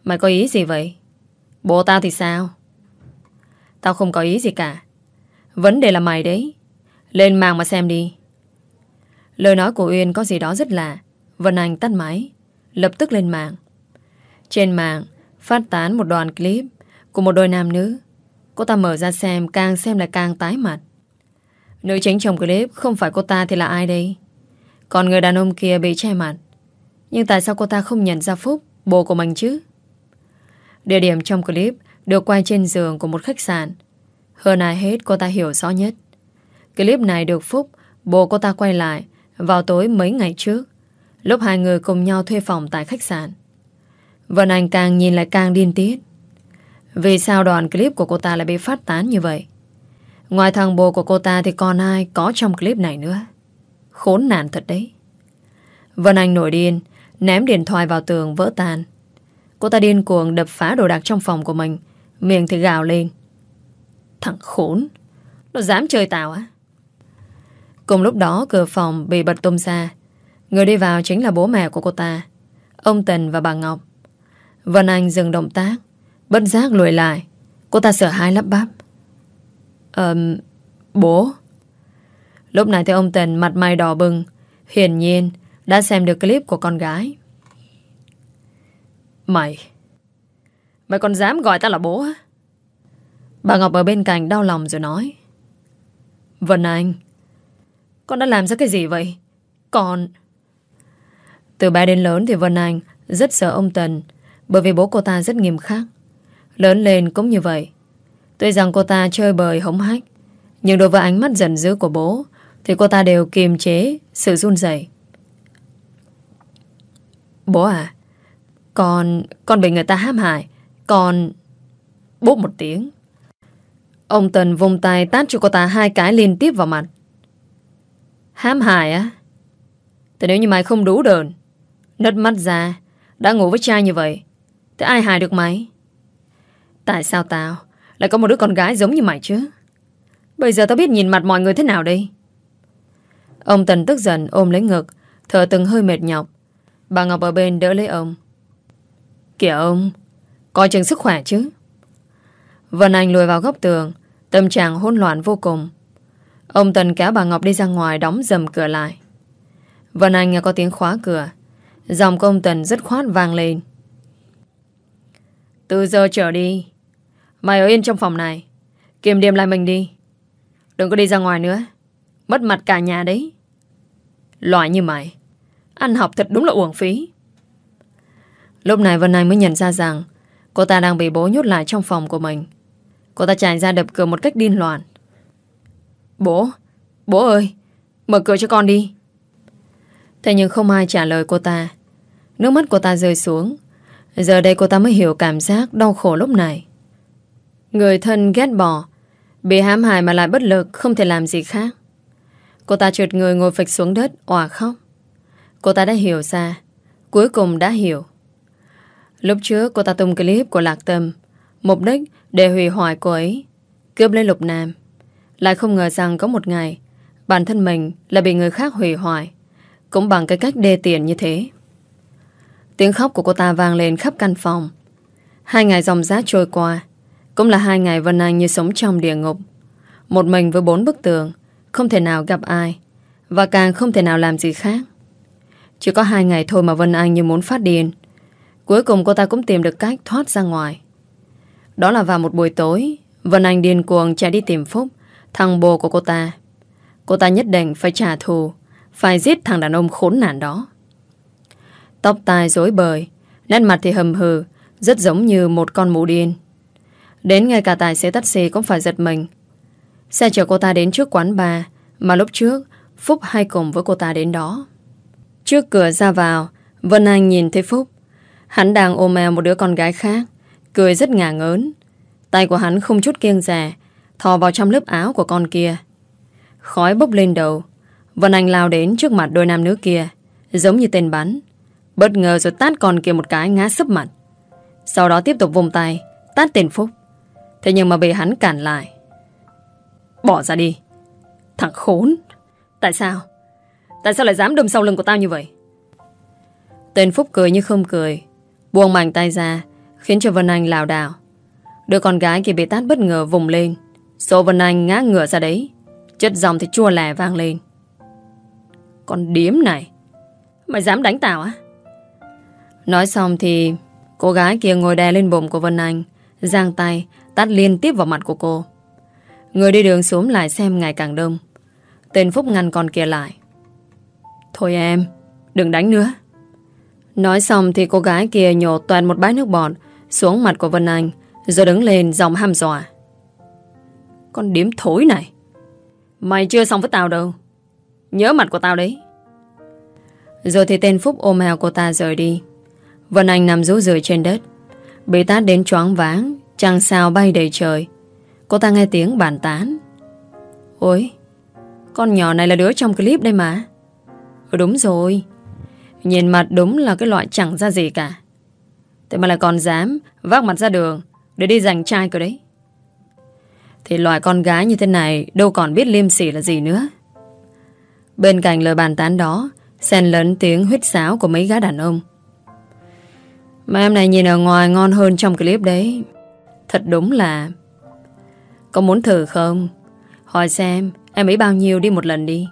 Speaker 2: Mày có ý gì vậy? Bố tao thì sao? Tao không có ý gì cả. Vấn đề là mày đấy. Lên mạng mà xem đi. Lời nói của Uyên có gì đó rất lạ. Vân Anh tắt máy, lập tức lên mạng. Trên mạng, phát tán một đoạn clip của một đôi nam nữ. Cô ta mở ra xem Càng xem lại càng tái mặt. Nữ chính trong clip không phải cô ta thì là ai đây? Còn người đàn ông kia bị che mặt. Nhưng tại sao cô ta không nhận ra Phúc Bố của mình chứ? Địa điểm trong clip Được quay trên giường của một khách sạn. Hơn ai hết cô ta hiểu rõ nhất. Clip này được Phúc Bố cô ta quay lại vào tối mấy ngày trước Lúc hai người cùng nhau thuê phòng tại khách sạn Vân Anh càng nhìn lại càng điên tiết vì sao đoạn clip của cô ta lại bị phát tán như vậy? Ngoài thằng bồ của cô ta thì còn ai có trong clip này nữa? Khốn nạn thật đấy. Vân Anh nổi điên, ném điện thoại vào tường vỡ tan. Cô ta điên cuồng đập phá đồ đạc trong phòng của mình Miệng thì gào lên Thằng khốn Nó dám chơi tao á Cùng lúc đó, cửa phòng bị bật tung ra. Người đi vào chính là bố mẹ của cô ta, Ông Tần và bà Ngọc. Vân Anh dừng động tác, Bất giác lùi lại. Cô ta sợ hãi lắp bắp. Ờm... bố. Lúc này thì ông Tần mặt mày đỏ bừng, Hiển nhiên Đã xem được clip của con gái. Mày Mày còn dám gọi ta là bố á? Bà Ngọc ở bên cạnh đau lòng rồi nói. Vân Anh con đã làm ra cái gì vậy? Con Từ bé đến lớn thì Vân Anh Rất sợ ông Tần, Bởi vì bố cô ta rất nghiêm khắc. Lớn lên cũng như vậy. Tuy rằng cô ta chơi bời hống hách, Nhưng đối với ánh mắt giận dữ của bố Thì cô ta đều kiềm chế Sự run rẩy. Bố à Con Con bị người ta hãm hại, Con Bốp một tiếng. Ông Tần vùng tay tát cho cô ta hai cái liên tiếp vào mặt hám hại á? Thì nếu như mày không đủ đờn Nứt mắt ra, Đã ngủ với trai như vậy, Thì ai hại được mày? Tại sao tao Lại có một đứa con gái giống như mày chứ? Bây giờ tao biết nhìn mặt mọi người thế nào đây? Ông Tần tức giận ôm lấy ngực, Thở từng hơi mệt nhọc. Bà Ngọc ở bên đỡ lấy ông. Kìa ông, Coi chừng sức khỏe chứ. Vân Anh lùi vào góc tường, Tâm trạng hỗn loạn vô cùng. Ông Tần kéo bà Ngọc đi ra ngoài Đóng dầm cửa lại. Vân Anh nghe có tiếng khóa cửa. Dòng của ông Tần rất khoát vang lên. Từ giờ trở đi, Mày ở yên trong phòng này. Kiềm điểm lại mình đi. Đừng có đi ra ngoài nữa. Mất mặt cả nhà đấy. Loại như mày, Ăn học thật đúng là uổng phí. Lúc này Vân Anh mới nhận ra rằng Cô ta đang bị bố nhốt lại trong phòng của mình. Cô ta chạy ra đập cửa một cách điên loạn. Bố Bố ơi, Mở cửa cho con đi. Thế nhưng không ai trả lời cô ta. Nước mắt cô ta rơi xuống. Giờ đây cô ta mới hiểu cảm giác đau khổ lúc này. Người thân ghét bỏ, Bị hãm hại mà lại bất lực, Không thể làm gì khác. Cô ta trượt người ngồi phịch xuống đất, òa khóc. Cô ta đã hiểu ra, Cuối cùng đã hiểu. Lúc trước cô ta tung clip của Lạc Tâm, Mục đích để hủy hoại cô ấy, Cướp lấy Lục Nam. Lại không ngờ rằng có một ngày, Bản thân mình là bị người khác hủy hoại. Cũng bằng cái cách đê tiền như thế. Tiếng khóc của cô ta vang lên khắp căn phòng. Hai ngày dòng giá trôi qua, Cũng là hai ngày Vân Anh như sống trong địa ngục. Một mình với bốn bức tường, Không thể nào gặp ai, Và càng không thể nào làm gì khác. Chỉ có hai ngày thôi mà Vân Anh như muốn phát điên. Cuối cùng cô ta cũng tìm được cách thoát ra ngoài. Đó là vào một buổi tối, Vân Anh điên cuồng chạy đi tìm Phúc. Thằng bồ của cô ta. Cô ta nhất định phải trả thù, Phải giết thằng đàn ông khốn nạn đó. Tóc tai rối bời, Nét mặt thì hầm hừ, Rất giống như một con mụ điên. Đến ngay cả tài xế taxi cũng phải giật mình. Xe chở cô ta đến trước quán bar, Mà lúc trước, Phúc hay cùng với cô ta đến đó. Trước cửa ra vào, Vân Anh nhìn thấy Phúc. Hắn đang ôm eo một đứa con gái khác, Cười rất ngả ngớn. Tay của hắn không chút kiêng rẻ Thò vào trong lớp áo của con kia. Khói bốc lên đầu. Vân Anh lao đến trước mặt đôi nam nữ kia, Giống như tên bắn. Bất ngờ rồi tát con kia một cái ngã sấp mặt. Sau đó tiếp tục vùng tay, Tát tên Phúc. Thế nhưng mà bị hắn cản lại. Bỏ ra đi. Thằng khốn. Tại sao? Tại sao lại dám đâm sau lưng của tao như vậy? Tên Phúc cười như không cười, Buông mảnh tay ra, Khiến cho Vân Anh lào đảo. Đứa con gái kia bị tát bất ngờ vùng lên. Sô Vân Anh ngã ngửa ra đấy. Chất giọng thì chua lẻ vang lên. Con điếm này, Mày dám đánh tao á? Nói xong thì Cô gái kia ngồi đè lên bụng của Vân Anh, Giang tay Tát liên tiếp vào mặt của cô. Người đi đường xuống lại xem ngày càng đông. Tên Phúc ngăn con kia lại. Thôi em, Đừng đánh nữa. Nói xong thì cô gái kia nhổ toàn một bãi nước bọt Xuống mặt của Vân Anh, Rồi đứng lên dòng ham dọa. Con điếm thối này. Mày chưa xong với tao đâu. Nhớ mặt của tao đấy. Rồi thì tên Phúc ôm hào cô ta rời đi. Vân Anh nằm rú rượi trên đất. Bị tát đến choáng váng Trăng sao bay đầy trời. Cô ta nghe tiếng bàn tán. Ôi Con nhỏ này là đứa trong clip đây mà. Ừ, Đúng rồi. Nhìn mặt đúng là cái loại chẳng ra gì cả. Thế mà lại còn dám vác mặt ra đường để đi giành trai cơ đấy. Thì loại con gái như thế này đâu còn biết liêm sỉ là gì nữa. Bên cạnh lời bàn tán đó, xen lẫn tiếng huyết sáo của mấy gái đàn ông. Mà em này nhìn ở ngoài ngon hơn trong clip đấy. Thật đúng là... Có muốn thử không? Hỏi xem em ấy bao nhiêu đi một lần đi.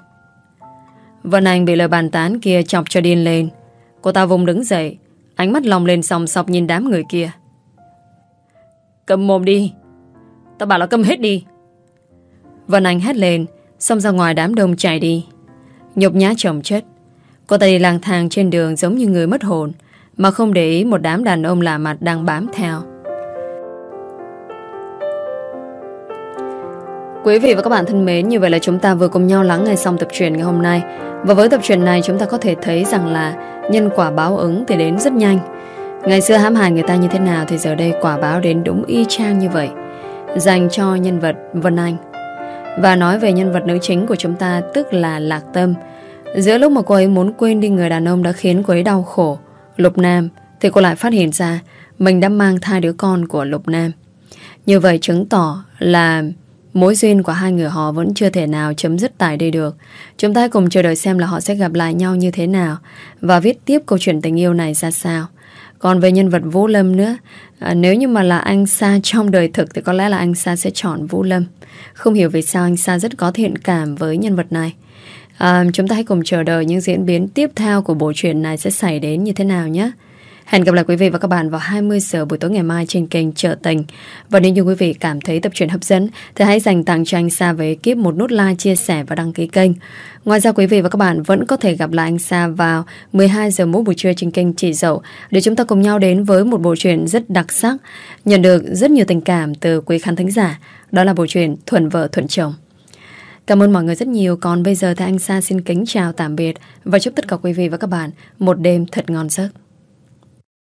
Speaker 2: Vân Anh bị lời bàn tán kia chọc cho điên lên. Cô ta vùng đứng dậy, ánh mắt lòng lên sòng sọc nhìn đám người kia. Cầm mồm đi. Tao bảo là cầm hết đi. Vân Anh hét lên, xong ra ngoài đám đông chạy đi. Nhục nhã chồng chết. Cô ta đi lang thang trên đường giống như người mất hồn, mà không để ý một đám đàn ông lạ mặt đang bám theo. Quý vị và các bạn thân mến, như vậy là chúng ta vừa cùng nhau lắng nghe xong tập truyền ngày hôm nay. Và với tập truyền này chúng ta có thể thấy rằng là nhân quả báo ứng thì đến rất nhanh. Ngày xưa hãm hại người ta như thế nào thì giờ đây quả báo đến đúng y chang như vậy. Dành cho nhân vật Vân Anh. Và nói về nhân vật nữ chính của chúng ta tức là Lạc Tâm. Giữa lúc mà cô ấy muốn quên đi người đàn ông đã khiến cô ấy đau khổ, Lục Nam, thì cô lại phát hiện ra mình đã mang thai đứa con của Lục Nam. Như vậy chứng tỏ là Mối duyên của hai người họ vẫn chưa thể nào chấm dứt tại đây được. Chúng ta cùng chờ đợi xem là họ sẽ gặp lại nhau như thế nào và viết tiếp câu chuyện tình yêu này ra sao. Còn về nhân vật Vũ Lâm nữa, à, nếu như mà là anh Sa trong đời thực thì có lẽ là anh Sa sẽ chọn Vũ Lâm. Không hiểu vì sao anh Sa rất có thiện cảm với nhân vật này. À, chúng ta hãy cùng chờ đợi những diễn biến tiếp theo của bộ truyện này sẽ xảy đến như thế nào nhé. Hẹn gặp lại quý vị và các bạn vào 20 giờ buổi tối ngày mai trên kênh Trợ Tình. Và nếu như quý vị cảm thấy tập truyện hấp dẫn thì hãy dành tặng cho anh Sa với ekip một nút like, chia sẻ và đăng ký kênh. Ngoài ra quý vị và các bạn vẫn có thể gặp lại anh Sa vào 12 giờ mỗi buổi trưa trên kênh Chị Dậu để chúng ta cùng nhau đến với một bộ truyện rất đặc sắc, nhận được rất nhiều tình cảm từ quý khán thính giả. Đó là bộ truyện Thuần Vợ Thuận Chồng. Cảm ơn mọi người rất nhiều. Còn bây giờ thì anh Sa xin kính chào tạm biệt và chúc tất cả quý vị và các bạn một đêm thật ngon giấc.